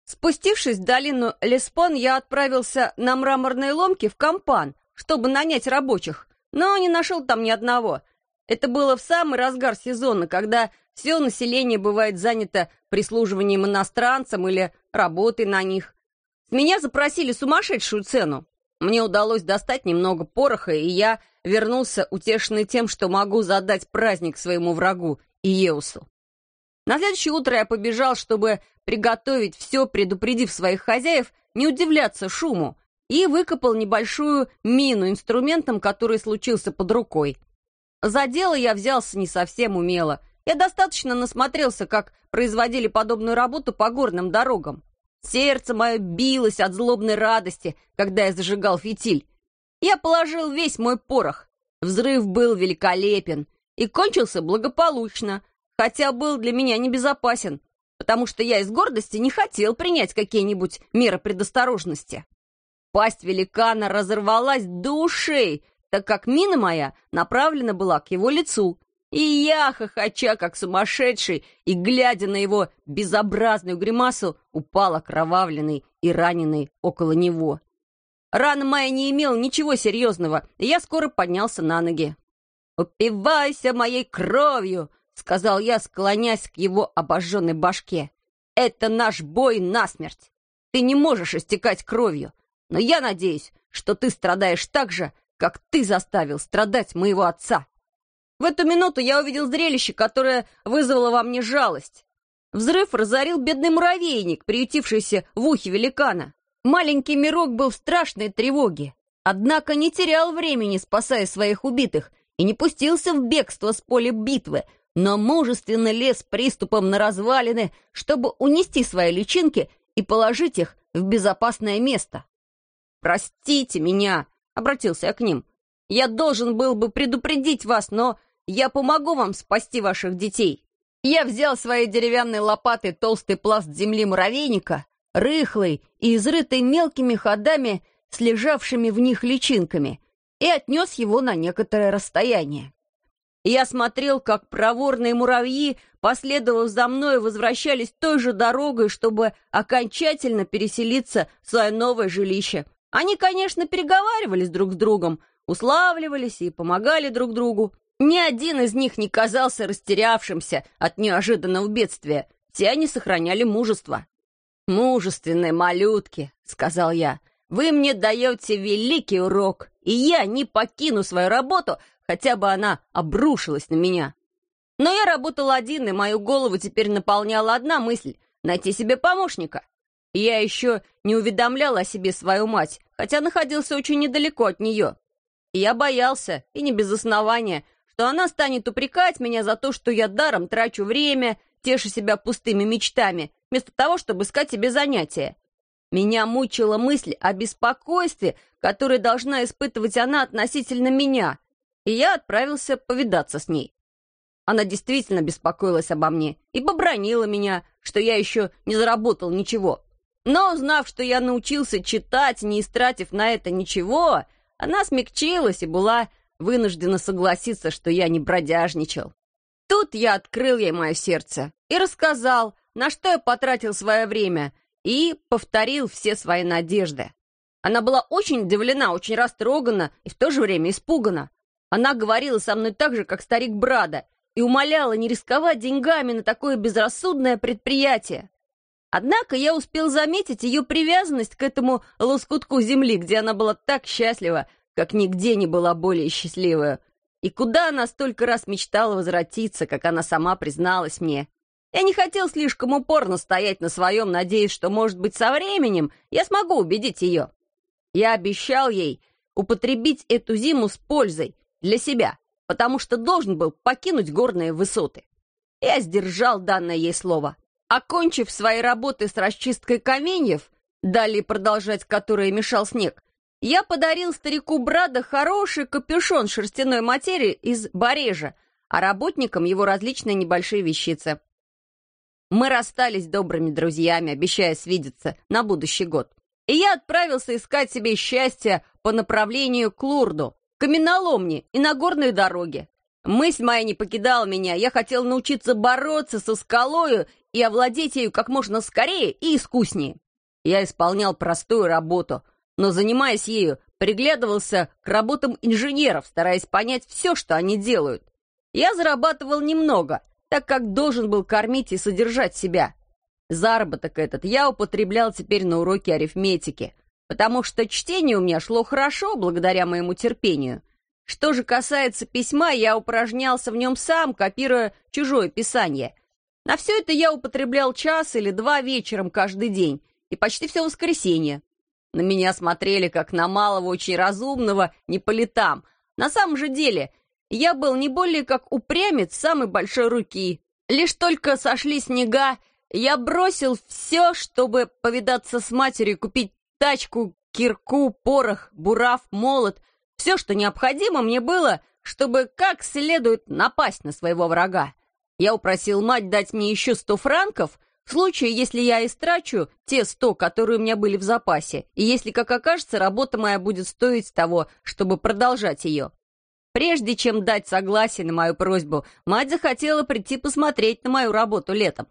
Спустившись в долину Леспон, я отправился на мраморные ломки в Кампан, чтобы нанять рабочих, но не нашел там ни одного. Это было в самый разгар сезона, когда все население бывает занято прислуживанием иностранцам или работой на них. С меня запросили сумасшедшую цену. Мне удалось достать немного пороха, и я вернулся утешенный тем, что могу задать праздник своему врагу, Иеусу. На следующее утро я побежал, чтобы приготовить все, предупредив своих хозяев не удивляться шуму, и выкопал небольшую мину инструментом, который случился под рукой. За дело я взялся не совсем умело. Я достаточно насмотрелся, как производили подобную работу по горным дорогам. Сердце мое билось от злобной радости, когда я зажигал фитиль. Я положил весь мой порох. Взрыв был великолепен и кончился благополучно, хотя был для меня небезопасен, потому что я из гордости не хотел принять какие-нибудь меры предосторожности. Пасть великана разорвалась до ушей, так как мина моя направлена была к его лицу. И я, хохоча как сумасшедший, и глядя на его безобразную гримасу, упал окровавленный и раненый около него. Рана моя не имела ничего серьезного, и я скоро поднялся на ноги. «Упивайся моей кровью!» — сказал я, склонясь к его обожженной башке. «Это наш бой насмерть! Ты не можешь истекать кровью, но я надеюсь, что ты страдаешь так же, как ты заставил страдать моего отца!» В эту минуту я увидел зрелище, которое вызвало во мне жалость. Взрыв разорил бедный муравейник, приютившийся в ухе великана. Маленький мирок был в страшной тревоге, однако не терял времени, спасая своих убитых, и не пустился в бегство с поля битвы, но мужественно лез приступом на развалины, чтобы унести свои личинки и положить их в безопасное место. «Простите меня», — обратился я к ним, — Я должен был бы предупредить вас, но я помогу вам спасти ваших детей. Я взял своей деревянной лопатой толстый пласт земли муравейника, рыхлый и изрытый мелкими ходами с лежавшими в них личинками, и отнес его на некоторое расстояние. Я смотрел, как проворные муравьи, последовав за мной, возвращались той же дорогой, чтобы окончательно переселиться в свое новое жилище. Они, конечно, переговаривались друг с другом, уславливались и помогали друг другу. Ни один из них не казался растерявшимся от неожиданного бедствия. Все они сохраняли мужество. «Мужественные малютки», — сказал я, — «вы мне даете великий урок, и я не покину свою работу, хотя бы она обрушилась на меня. Но я работал один, и мою голову теперь наполняла одна мысль — найти себе помощника. Я еще не уведомлял о себе свою мать, хотя находился очень недалеко от нее. Я боялся, и не без основания, что она станет упрекать меня за то, что я даром трачу время, тешу себя пустыми мечтами, вместо того, чтобы искать себе занятия. Меня мучила мысль о беспокойстве, которое должна испытывать она относительно меня, и я отправился повидаться с ней. Она действительно беспокоилась обо мне и побронила меня, что я еще не заработал ничего. Но, узнав, что я научился читать, не истратив на это ничего, она смягчилась и была вынуждена согласиться, что я не бродяжничал. Тут я открыл ей мое сердце и рассказал, на что я потратил свое время, и повторил все свои надежды. Она была очень удивлена, очень растрогана и в то же время испугана. Она говорила со мной так же, как старик Брада, и умоляла не рисковать деньгами на такое безрассудное предприятие. Однако я успел заметить ее привязанность к этому лоскутку земли, где она была так счастлива, как нигде не была более счастливая, и куда она столько раз мечтала возвратиться, как она сама призналась мне. Я не хотел слишком упорно стоять на своем, надеясь, что, может быть, со временем я смогу убедить ее. Я обещал ей употребить эту зиму с пользой для себя, потому что должен был покинуть горные высоты. Я сдержал данное ей слово. Окончив свои работы с расчисткой каменьев, далее продолжать которые мешал снег, я подарил старику Брада хороший капюшон шерстяной материи из барежа, а работникам его различные небольшие вещицы. Мы расстались добрыми друзьями, обещая свидеться на будущий год. И я отправился искать себе счастье по направлению к Лурду, каменоломне и на горной дороге. Мысль моя не покидала меня, я хотел научиться бороться со скалою и овладеть ею как можно скорее и искуснее. Я исполнял простую работу, но, занимаясь ею, приглядывался к работам инженеров, стараясь понять все, что они делают. Я зарабатывал немного, так как должен был кормить и содержать себя. Заработок этот я употреблял теперь на уроке арифметики, потому что чтение у меня шло хорошо благодаря моему терпению. Что же касается письма, я упражнялся в нем сам, копируя чужое писание. На все это я употреблял час или два вечером каждый день и почти все воскресенье. На меня смотрели как на малого очень разумного, не по летам. На самом же деле я был не более как упрямец самой большой руки. Лишь только сошли снега, я бросил все, чтобы повидаться с матерью, купить тачку, кирку, порох, бурав, молот. Все, что необходимо мне было, чтобы как следует напасть на своего врага. Я упросил мать дать мне еще сто франков, в случае, если я истрачу те сто, которые у меня были в запасе, и если, как окажется, работа моя будет стоить того, чтобы продолжать ее. Прежде чем дать согласие на мою просьбу, мать захотела прийти посмотреть на мою работу летом.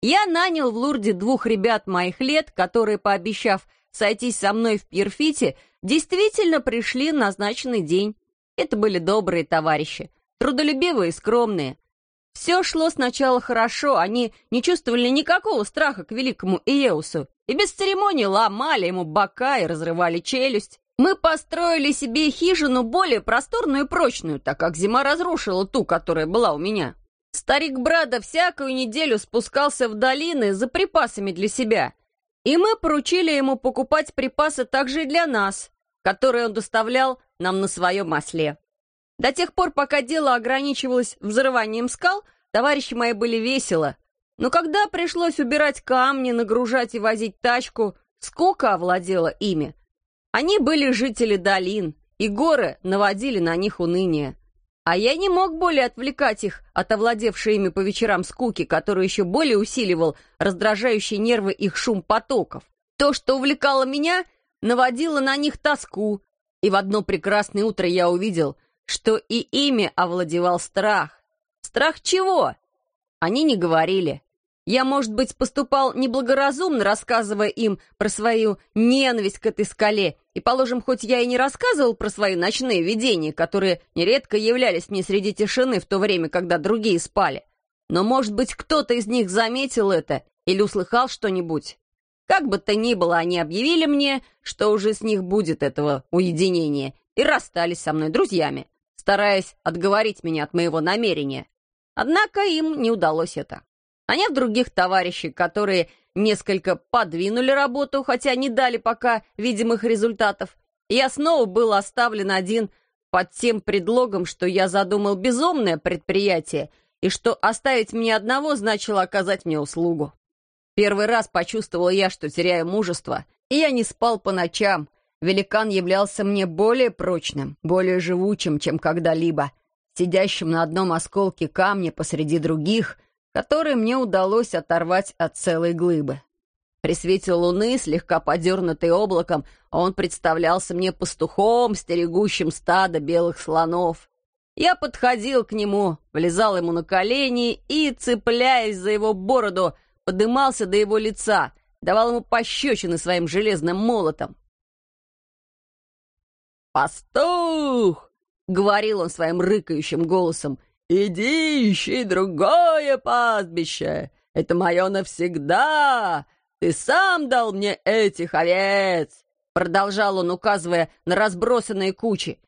Я нанял в Лурде двух ребят моих лет, которые, пообещав сойтись со мной в Пирфите, действительно пришли в назначенный день. Это были добрые товарищи, трудолюбивые и скромные. Все шло сначала хорошо, они не чувствовали никакого страха к великому Иеусу и без церемонии ломали ему бока и разрывали челюсть. Мы построили себе хижину более просторную и прочную, так как зима разрушила ту, которая была у меня. Старик Брада всякую неделю спускался в долины за припасами для себя, и мы поручили ему покупать припасы также и для нас, которые он доставлял нам на своем осле. До тех пор, пока дело ограничивалось взрыванием скал, товарищи мои были весело. Но когда пришлось убирать камни, нагружать и возить тачку, скука овладела ими — они были жители долин, и горы наводили на них уныние. А я не мог более отвлекать их от овладевшей ими по вечерам скуки, которую еще более усиливал раздражающий нервы их шум потоков. То, что увлекало меня, наводило на них тоску, и в одно прекрасное утро я увидел, что и ими овладевал страх. Страх чего? Они не говорили. Я, может быть, поступал неблагоразумно, рассказывая им про свою ненависть к этой скале, и, положим, хоть я и не рассказывал про свои ночные видения, которые нередко являлись мне среди тишины в то время, когда другие спали, но, может быть, кто-то из них заметил это или услыхал что-нибудь. Как бы то ни было, они объявили мне, что уже с них будет этого уединения, и расстались со мной друзьями, стараясь отговорить меня от моего намерения. Однако им не удалось это. Наняв других товарищей, которые несколько подвинули работу, хотя не дали пока видимых результатов, я снова был оставлен один под тем предлогом, что я задумал безумное предприятие и что оставить меня одного значило оказать мне услугу. Первый раз почувствовал я, что теряю мужество, и я не спал по ночам. Великан являлся мне более прочным, более живучим, чем когда-либо, сидящим на одном осколке камня посреди других — который мне удалось оторвать от целой глыбы. При свете луны, слегка подернутый облаком, он представлялся мне пастухом, стерегущим стадо белых слонов. Я подходил к нему, влезал ему на колени и, цепляясь за его бороду, подымался до его лица, давал ему пощечины своим железным молотом. «Пастух!» — говорил он своим рыкающим голосом. «Иди, ищи другое пастбище! Это мое навсегда! Ты сам дал мне этих овец!» Продолжал он, указывая на разбросанные кучи.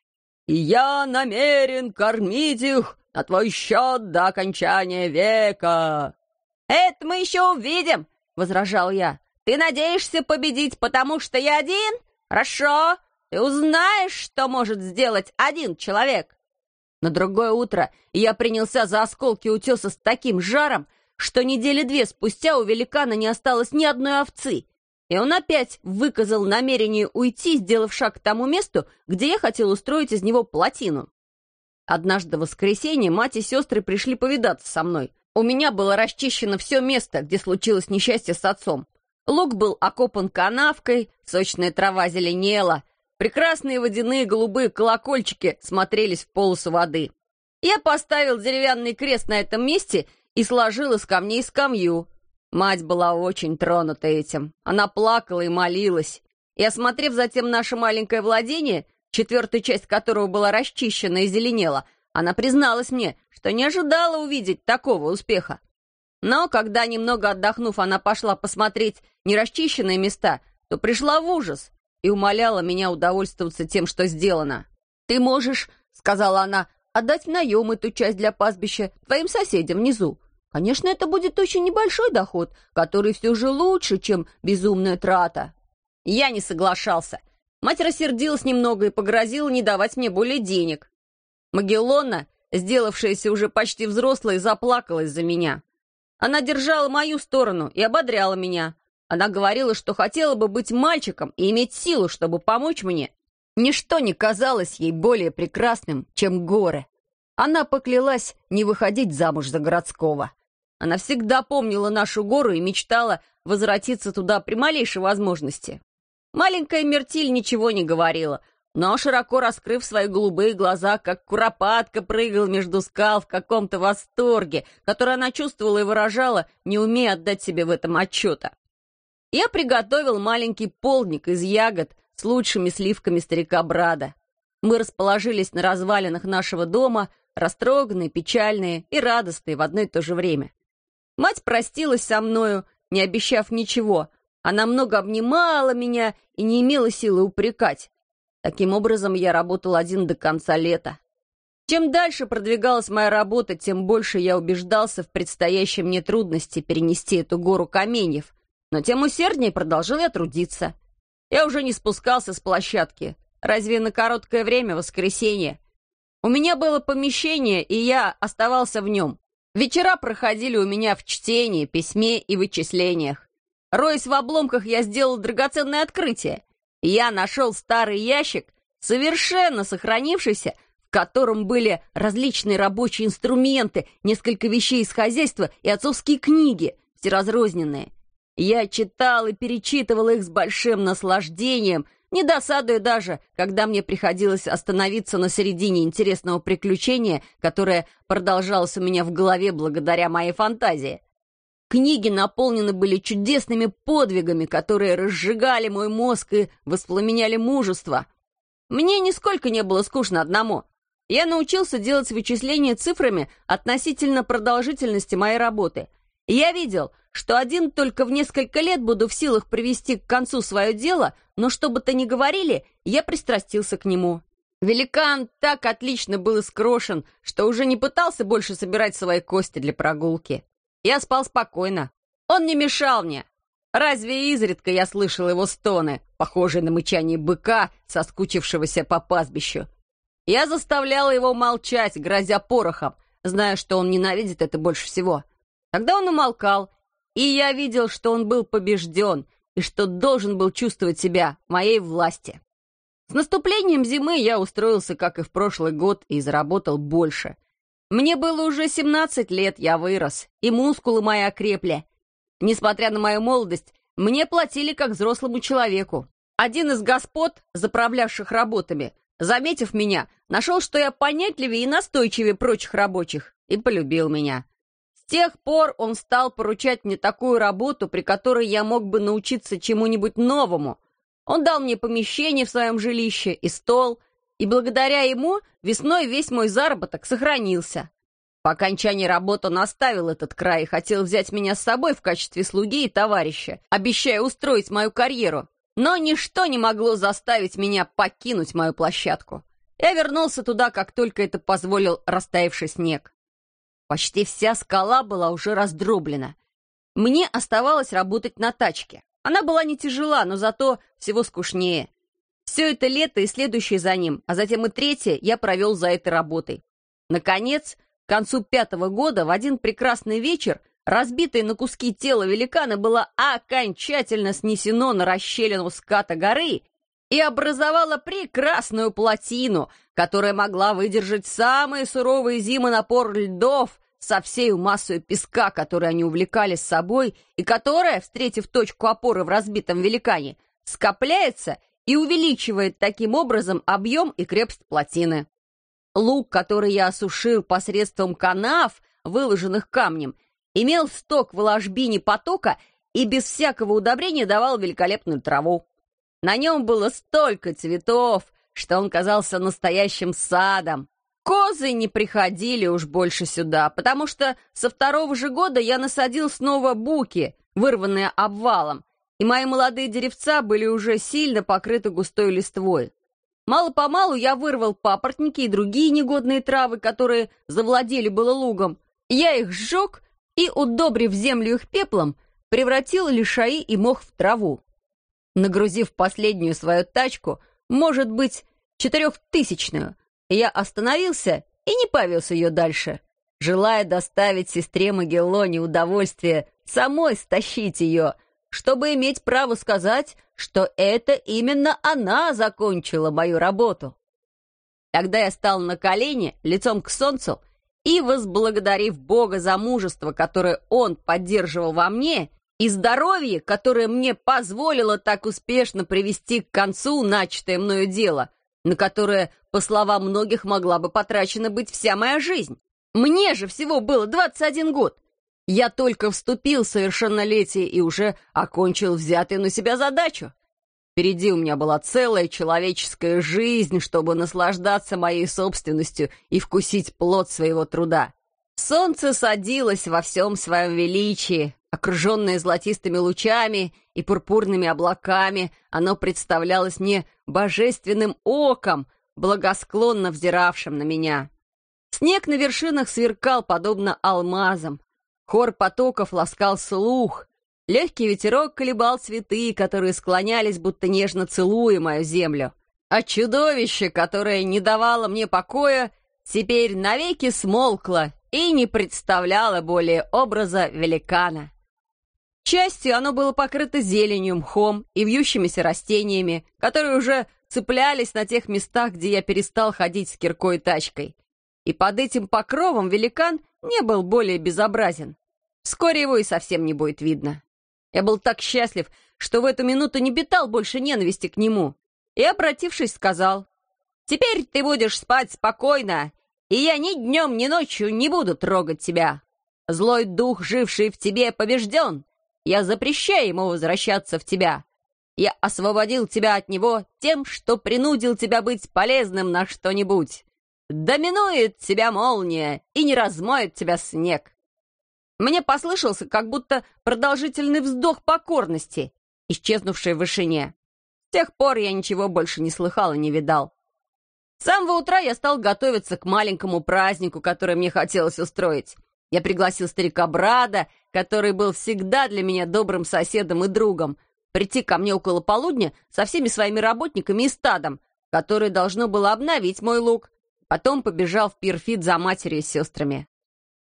«И я намерен кормить их на твой счет до окончания века!» «Это мы еще увидим!» — возражал я. «Ты надеешься победить, потому что я один? Хорошо, ты узнаешь, что может сделать один человек!» На другое утро я принялся за осколки утеса с таким жаром, что недели две спустя у великана не осталось ни одной овцы, и он опять выказал намерение уйти, сделав шаг к тому месту, где я хотел устроить из него плотину. Однажды в воскресенье мать и сестры пришли повидаться со мной. У меня было расчищено все место, где случилось несчастье с отцом. Луг был окопан канавкой, сочная трава зеленела, Прекрасные водяные голубые колокольчики смотрелись в полосу воды. Я поставил деревянный крест на этом месте и сложил из камней скамью. Мать была очень тронута этим. Она плакала и молилась. И, осмотрев затем наше маленькое владение, четвертая часть которого была расчищена и зеленела, она призналась мне, что не ожидала увидеть такого успеха. Но когда, немного отдохнув, она пошла посмотреть нерасчищенные места, то пришла в ужас и умоляла меня удовольствоваться тем, что сделано. «Ты можешь, — сказала она, — отдать в наем эту часть для пастбища твоим соседям внизу. Конечно, это будет очень небольшой доход, который все же лучше, чем безумная трата». Я не соглашался. Мать рассердилась немного и погрозила не давать мне более денег. Магеллона, сделавшаяся уже почти взрослой, заплакала из-за меня. Она держала мою сторону и ободряла меня, она говорила, что хотела бы быть мальчиком и иметь силу, чтобы помочь мне. Ничто не казалось ей более прекрасным, чем горы. Она поклялась не выходить замуж за городского. Она всегда помнила нашу гору и мечтала возвратиться туда при малейшей возможности. Маленькая Мертиль ничего не говорила, но, широко раскрыв свои голубые глаза, как куропатка прыгала между скал в каком-то восторге, который она чувствовала и выражала, не умея отдать себе в этом отчета. Я приготовил маленький полдник из ягод с лучшими сливками старика Брада. Мы расположились на развалинах нашего дома, растроганные, печальные и радостные в одно и то же время. Мать простилась со мною, не обещав ничего. Она много обнимала меня и не имела силы упрекать. Таким образом, я работал один до конца лета. Чем дальше продвигалась моя работа, тем больше я убеждался в предстоящей мне трудности перенести эту гору каменьев, но тем усерднее продолжил я трудиться. Я уже не спускался с площадки. Разве на короткое время воскресенье? У меня было помещение, и я оставался в нем. Вечера проходили у меня в чтении, письме и вычислениях. Роясь в обломках, я сделал драгоценное открытие. Я нашел старый ящик, совершенно сохранившийся, в котором были различные рабочие инструменты, несколько вещей из хозяйства и отцовские книги, все разрозненные. Я читал и перечитывал их с большим наслаждением, не досадуя даже, когда мне приходилось остановиться на середине интересного приключения, которое продолжалось у меня в голове благодаря моей фантазии. Книги наполнены были чудесными подвигами, которые разжигали мой мозг и воспламеняли мужество. Мне нисколько не было скучно одному. Я научился делать вычисления цифрами относительно продолжительности моей работы. я видел, что один только в несколько лет буду в силах привести к концу свое дело, но что бы то ни говорили, я пристрастился к нему. Великан так отлично был искрошен, что уже не пытался больше собирать свои кости для прогулки. Я спал спокойно. Он не мешал мне. Разве изредка я слышал его стоны, похожие на мычание быка, соскучившегося по пастбищу. Я заставлял его молчать, грозя порохом, зная, что он ненавидит это больше всего. Тогда он умолкал, и я видел, что он был побежден и что должен был чувствовать себя в моей власти. С наступлением зимы я устроился, как и в прошлый год, и заработал больше — мне было уже 17 лет, я вырос, и мускулы мои окрепли. Несмотря на мою молодость, мне платили как взрослому человеку. Один из господ, заправлявших работами, заметив меня, нашел, что я понятливее и настойчивее прочих рабочих, и полюбил меня. Тех пор он стал поручать мне такую работу, при которой я мог бы научиться чему-нибудь новому. Он дал мне помещение в своем жилище и стол, и благодаря ему весной весь мой заработок сохранился. По окончании работы он оставил этот край и хотел взять меня с собой в качестве слуги и товарища, обещая устроить мою карьеру. Но ничто не могло заставить меня покинуть мою площадку. Я вернулся туда, как только это позволил растаявший снег. Почти вся скала была уже раздроблена. Мне оставалось работать на тачке. Она была не тяжела, но зато всего скучнее. Все это лето и следующее за ним, а затем и третье я провел за этой работой. Наконец, к концу пятого года, в один прекрасный вечер, разбитое на куски тело великана было окончательно снесено на расщелину ската горы и образовало прекрасную плотину, которая могла выдержать самые суровые зимы напор льдов со всей массой песка, которой они увлекали с собой, и которая, встретив точку опоры в разбитом великане, скопляется и увеличивает таким образом объем и крепость плотины. Лук, который я осушил посредством канав, выложенных камнем, имел сток в ложбине потока и без всякого удобрения давал великолепную траву. На нем было столько цветов, что он казался настоящим садом. Козы не приходили уж больше сюда, потому что со второго же года я насадил снова буки, вырванные обвалом, и мои молодые деревца были уже сильно покрыты густой листвой. Мало-помалу я вырвал папоротники и другие негодные травы, которые завладели было лугом. Я их сжег и, удобрив землю их пеплом, превратил лишаи и мох в траву. Нагрузив последнюю свою тачку, может быть, четырехтысячную, я остановился и не повез ее дальше, желая доставить сестре Магеллоне удовольствие самой стащить ее — чтобы иметь право сказать, что это именно она закончила мою работу. Тогда я стал на колени, лицом к солнцу, и, возблагодарив Бога за мужество, которое Он поддерживал во мне, и здоровье, которое мне позволило так успешно привести к концу начатое мною дело, на которое, по словам многих, могла бы потрачена быть вся моя жизнь. Мне же всего было 21 год, я только вступил в совершеннолетие и уже окончил взятую на себя задачу. Впереди у меня была целая человеческая жизнь, чтобы наслаждаться моей собственностью и вкусить плод своего труда. Солнце садилось во всем своем величии, окруженное золотистыми лучами и пурпурными облаками, оно представлялось мне божественным оком, благосклонно взиравшим на меня. Снег на вершинах сверкал, подобно алмазам, Хор потоков ласкал слух. Легкий ветерок колебал цветы, которые склонялись, будто нежно целуя мою землю. А чудовище, которое не давало мне покоя, теперь навеки смолкло и не представляло более образа великана. К счастью, оно было покрыто зеленью, мхом и вьющимися растениями, которые уже цеплялись на тех местах, где я перестал ходить с киркой и тачкой. И под этим покровом великан не был более безобразен. Вскоре его и совсем не будет видно. Я был так счастлив, что в эту минуту не питал больше ненависти к нему. И, обратившись, сказал, «Теперь ты будешь спать спокойно, и я ни днем, ни ночью не буду трогать тебя. Злой дух, живший в тебе, побежден. Я запрещаю ему возвращаться в тебя. Я освободил тебя от него тем, что принудил тебя быть полезным на что-нибудь. Доминует тебя молния и не размоет тебя снег. Мне послышался как будто продолжительный вздох покорности, исчезнувший в вышине. С тех пор я ничего больше не слыхал и не видал. С самого утра я стал готовиться к маленькому празднику, который мне хотелось устроить. Я пригласил старика Брада, который был всегда для меня добрым соседом и другом, прийти ко мне около полудня со всеми своими работниками и стадом, которое должно было обновить мой лук. Потом побежал в пирфит за матерью и сестрами.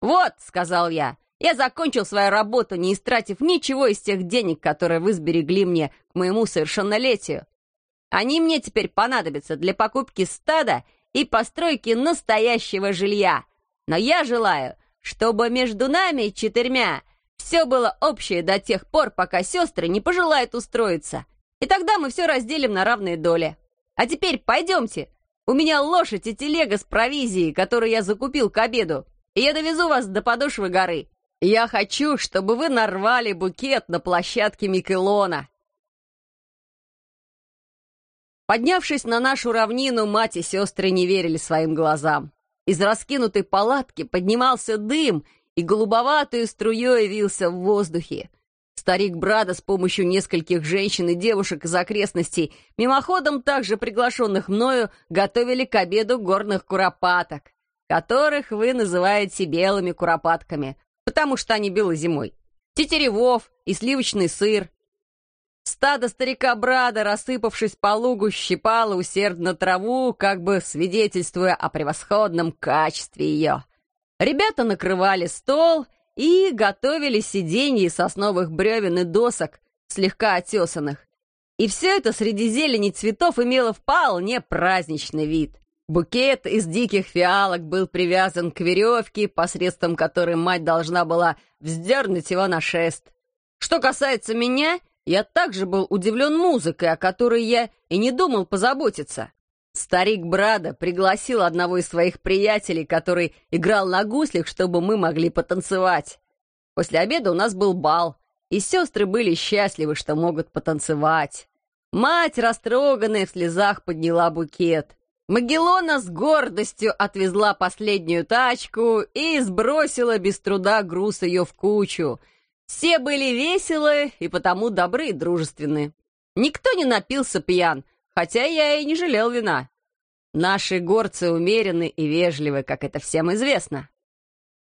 «Вот», — сказал я, я закончил свою работу, не истратив ничего из тех денег, которые вы сберегли мне к моему совершеннолетию. Они мне теперь понадобятся для покупки стада и постройки настоящего жилья. Но я желаю, чтобы между нами четырьмя все было общее до тех пор, пока сестры не пожелают устроиться. И тогда мы все разделим на равные доли. А теперь пойдемте. У меня лошадь и телега с провизией, которую я закупил к обеду, и я довезу вас до подошвы горы. Я хочу, чтобы вы нарвали букет на площадке Микелона. Поднявшись на нашу равнину, мать и сестры не верили своим глазам. Из раскинутой палатки поднимался дым, и голубоватую струей вился в воздухе. Старик Брада с помощью нескольких женщин и девушек из окрестностей, мимоходом также приглашенных мною, готовили к обеду горных куропаток, которых вы называете белыми куропатками, потому что они белы зимой. Тетеревов и сливочный сыр. Стадо старика Брада, рассыпавшись по лугу, щипало усердно траву, как бы свидетельствуя о превосходном качестве ее. Ребята накрывали стол и готовили сиденья из сосновых бревен и досок, слегка отесанных. И все это среди зелени цветов имело вполне праздничный вид. Букет из диких фиалок был привязан к веревке, посредством которой мать должна была вздернуть его на шест. Что касается меня, я также был удивлен музыкой, о которой я и не думал позаботиться. Старик Брада пригласил одного из своих приятелей, который играл на гуслях, чтобы мы могли потанцевать. После обеда у нас был бал, и сестры были счастливы, что могут потанцевать. Мать, растроганная в слезах, подняла букет. Магеллона с гордостью отвезла последнюю тачку и сбросила без труда груз ее в кучу. Все были веселы и потому добры и дружественны. Никто не напился пьян, хотя я и не жалел вина. Наши горцы умерены и вежливы, как это всем известно.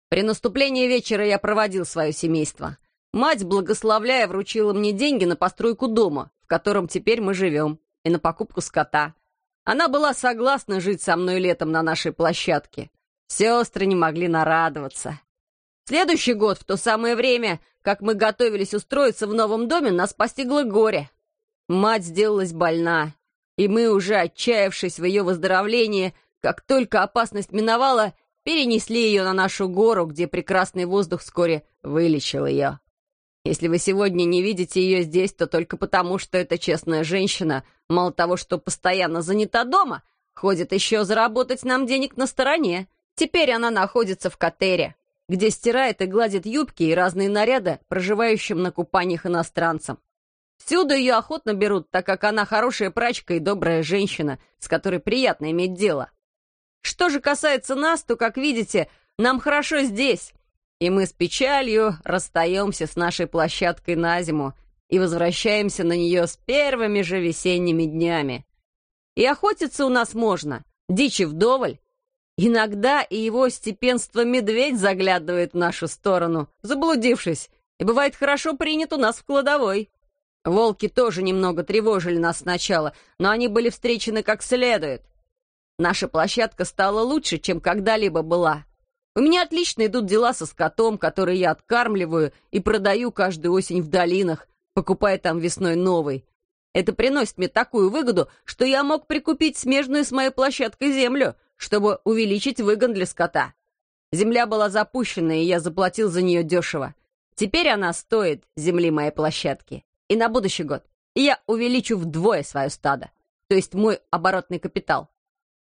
При наступлении вечера я проводил свое семейство. Мать, благословляя, вручила мне деньги на постройку дома, в котором теперь мы живем, и на покупку скота — она была согласна жить со мной летом на нашей площадке. Сестры не могли нарадоваться. Следующий год, в то самое время, как мы готовились устроиться в новом доме, нас постигло горе. Мать сделалась больна, и мы, уже отчаявшись в ее выздоровлении, как только опасность миновала, перенесли ее на нашу гору, где прекрасный воздух вскоре вылечил ее. Если вы сегодня не видите ее здесь, то только потому, что эта честная женщина, мало того, что постоянно занята дома, ходит еще заработать нам денег на стороне. Теперь она находится в Катере, где стирает и гладит юбки и разные наряды проживающим на купаниях иностранцам. Всюду ее охотно берут, так как она хорошая прачка и добрая женщина, с которой приятно иметь дело. Что же касается нас, то, как видите, нам хорошо здесь, и мы с печалью расстаемся с нашей площадкой на зиму и возвращаемся на нее с первыми же весенними днями. И охотиться у нас можно, дичи вдоволь. Иногда и его степенство медведь заглядывает в нашу сторону, заблудившись, и бывает хорошо принят у нас в кладовой. Волки тоже немного тревожили нас сначала, но они были встречены как следует. Наша площадка стала лучше, чем когда-либо была. У меня отлично идут дела со скотом, который я откармливаю и продаю каждую осень в долинах, покупая там весной новый. Это приносит мне такую выгоду, что я мог прикупить смежную с моей площадкой землю, чтобы увеличить выгон для скота. Земля была запущена, и я заплатил за нее дешево. Теперь она стоит земли моей площадки. И на будущий год я увеличу вдвое свое стадо, то есть мой оборотный капитал.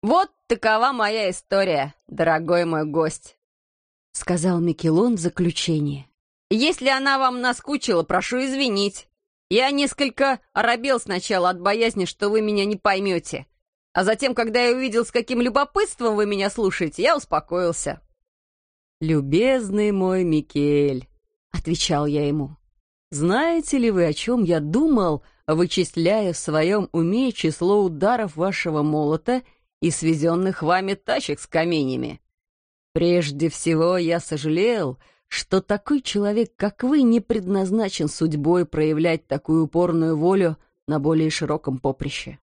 Вот такова моя история, дорогой мой гость», — сказал Микелон в заключение. «Если она вам наскучила, прошу извинить. Я несколько оробел сначала от боязни, что вы меня не поймете. А затем, когда я увидел, с каким любопытством вы меня слушаете, я успокоился». «Любезный мой Микель», — отвечал я ему, — «знаете ли вы, о чем я думал, вычисляя в своем уме число ударов вашего молота и свезенных вами тачек с каменями? Прежде всего я сожалел, что такой человек, как вы, не предназначен судьбой проявлять такую упорную волю на более широком поприще.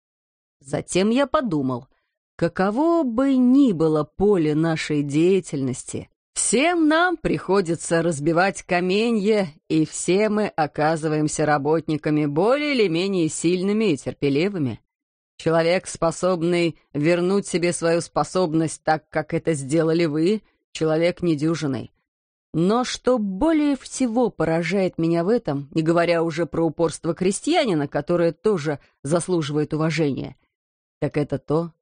Затем я подумал, каково бы ни было поле нашей деятельности — Всем нам приходится разбивать каменья, и все мы оказываемся работниками более или менее сильными и терпеливыми. Человек, способный вернуть себе свою способность так, как это сделали вы, человек недюжинный. Но что более всего поражает меня в этом, не говоря уже про упорство крестьянина, которое тоже заслуживает уважения, так это то,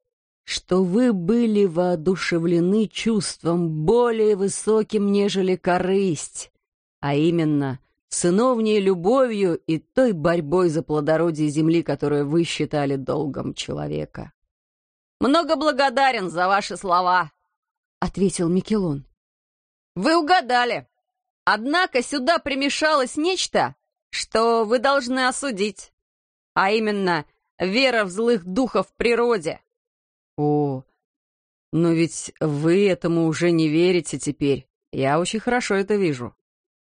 что вы были воодушевлены чувством более высоким, нежели корысть, а именно сыновней любовью и той борьбой за плодородие земли, которую вы считали долгом человека. «Много благодарен за ваши слова», — ответил Микелон. «Вы угадали. Однако сюда примешалось нечто, что вы должны осудить, а именно вера в злых духов в природе». О, но ведь вы этому уже не верите теперь. Я очень хорошо это вижу.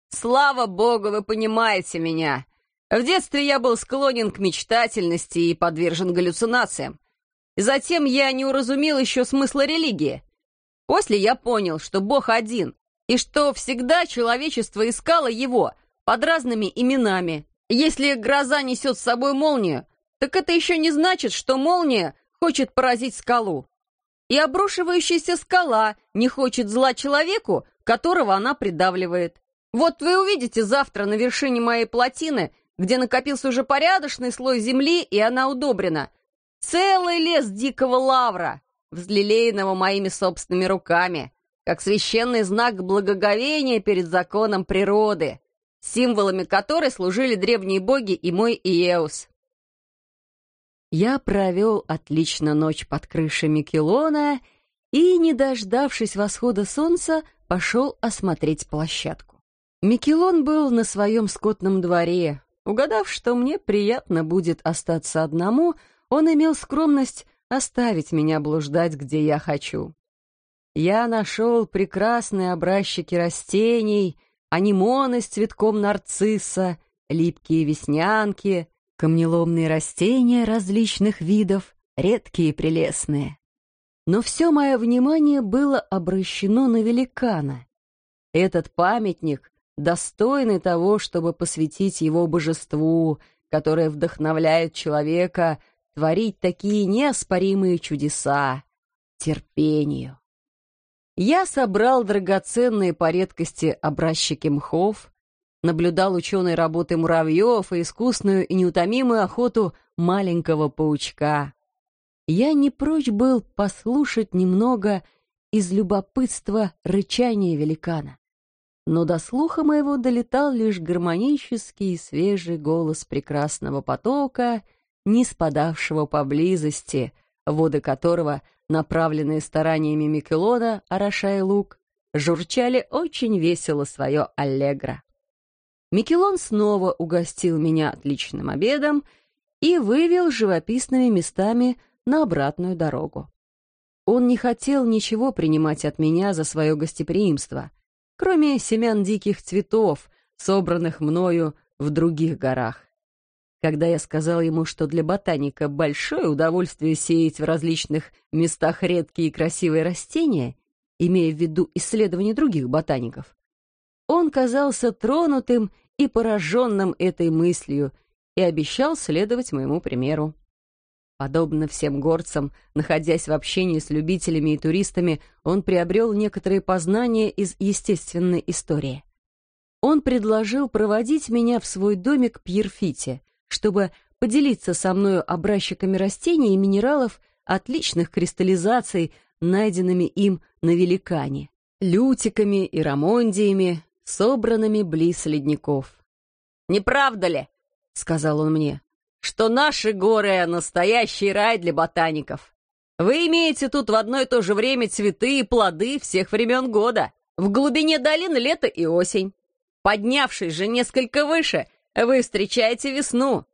Слава богу, вы понимаете меня. В детстве я был склонен к мечтательности и подвержен галлюцинациям. Затем я не уразумел еще смысла религии. После я понял, что Бог один, и что всегда человечество искало его под разными именами. Если гроза несет с собой молнию, так это еще не значит, что молния хочет поразить скалу. И обрушивающаяся скала не хочет зла человеку, которого она придавливает. Вот вы увидите завтра на вершине моей плотины, где накопился уже порядочный слой земли, и она удобрена. Целый лес дикого лавра, взлелеянного моими собственными руками, как священный знак благоговения перед законом природы, символами которой служили древние боги и мой Иеус. Я провел отлично ночь под крышей Микелона и, не дождавшись восхода солнца, пошел осмотреть площадку. Микелон был на своем скотном дворе. Угадав, что мне приятно будет остаться одному, он имел скромность оставить меня блуждать, где я хочу. Я нашел прекрасные образчики растений, анимоны с цветком нарцисса, липкие веснянки, камнеломные растения различных видов, редкие и прелестные. Но все мое внимание было обращено на великана. Этот памятник, достойный того, чтобы посвятить его божеству, которое вдохновляет человека творить такие неоспоримые чудеса, терпению. Я собрал драгоценные по редкости образчики мхов, наблюдал ученые работы муравьев и искусную и неутомимую охоту маленького паучка. Я не прочь был послушать немного из любопытства рычания великана. Но до слуха моего долетал лишь гармонический и свежий голос прекрасного потока, не спадавшего поблизости, воды которого, направленные стараниями Микелона, орошая лук, журчали очень весело свое аллегро. Микелон снова угостил меня отличным обедом и вывел живописными местами на обратную дорогу. Он не хотел ничего принимать от меня за свое гостеприимство, кроме семян диких цветов, собранных мною в других горах. Когда я сказал ему, что для ботаника большое удовольствие сеять в различных местах редкие и красивые растения, имея в виду исследования других ботаников, он казался тронутым и пораженным этой мыслью, и обещал следовать моему примеру. Подобно всем горцам, находясь в общении с любителями и туристами, он приобрел некоторые познания из естественной истории. Он предложил проводить меня в свой домик Пьерфите, чтобы поделиться со мною образчиками растений и минералов отличных кристаллизаций, найденными им на Великане, лютиками и рамондиями, собранными близ ледников. «Не правда ли?» — сказал он мне что наши горы — настоящий рай для ботаников. Вы имеете тут в одно и то же время цветы и плоды всех времен года. В глубине долины лето и осень. Поднявшись же несколько выше, вы встречаете весну.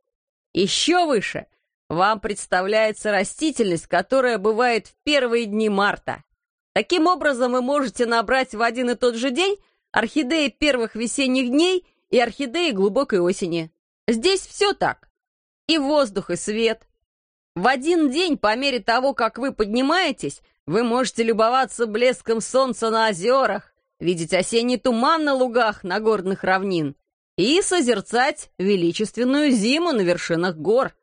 Еще выше вам представляется растительность, которая бывает в первые дни марта. Таким образом, вы можете набрать в один и тот же день орхидеи первых весенних дней и орхидеи глубокой осени. Здесь все так и воздух, и свет. В один день, по мере того, как вы поднимаетесь, вы можете любоваться блеском солнца на озерах, видеть осенний туман на лугах на горных равнин и созерцать величественную зиму на вершинах гор.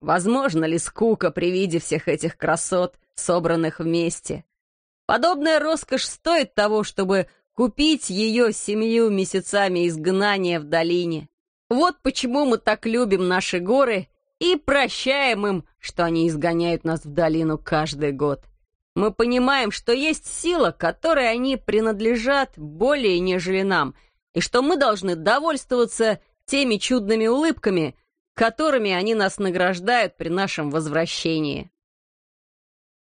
Возможно ли скука при виде всех этих красот, собранных вместе? Подобная роскошь стоит того, чтобы купить ее семью месяцами изгнания в долине. Вот почему мы так любим наши горы и прощаем им, что они изгоняют нас в долину каждый год. Мы понимаем, что есть сила, которой они принадлежат более, нежели нам, и что мы должны довольствоваться теми чудными улыбками, которыми они нас награждают при нашем возвращении.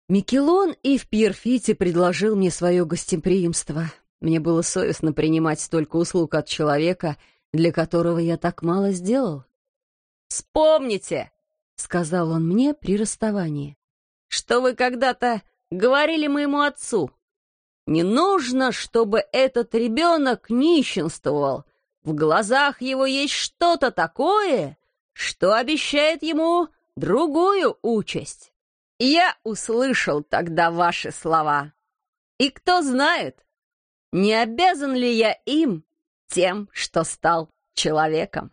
Микелон и в Пьерфите предложил мне свое гостеприимство. Мне было совестно принимать столько услуг от человека — для которого я так мало сделал. «Вспомните!» — сказал он мне при расставании, «что вы когда-то говорили моему отцу. Не нужно, чтобы этот ребенок нищенствовал. В глазах его есть что-то такое, что обещает ему другую участь. Я услышал тогда ваши слова. И кто знает, не обязан ли я им тем, что стал человеком.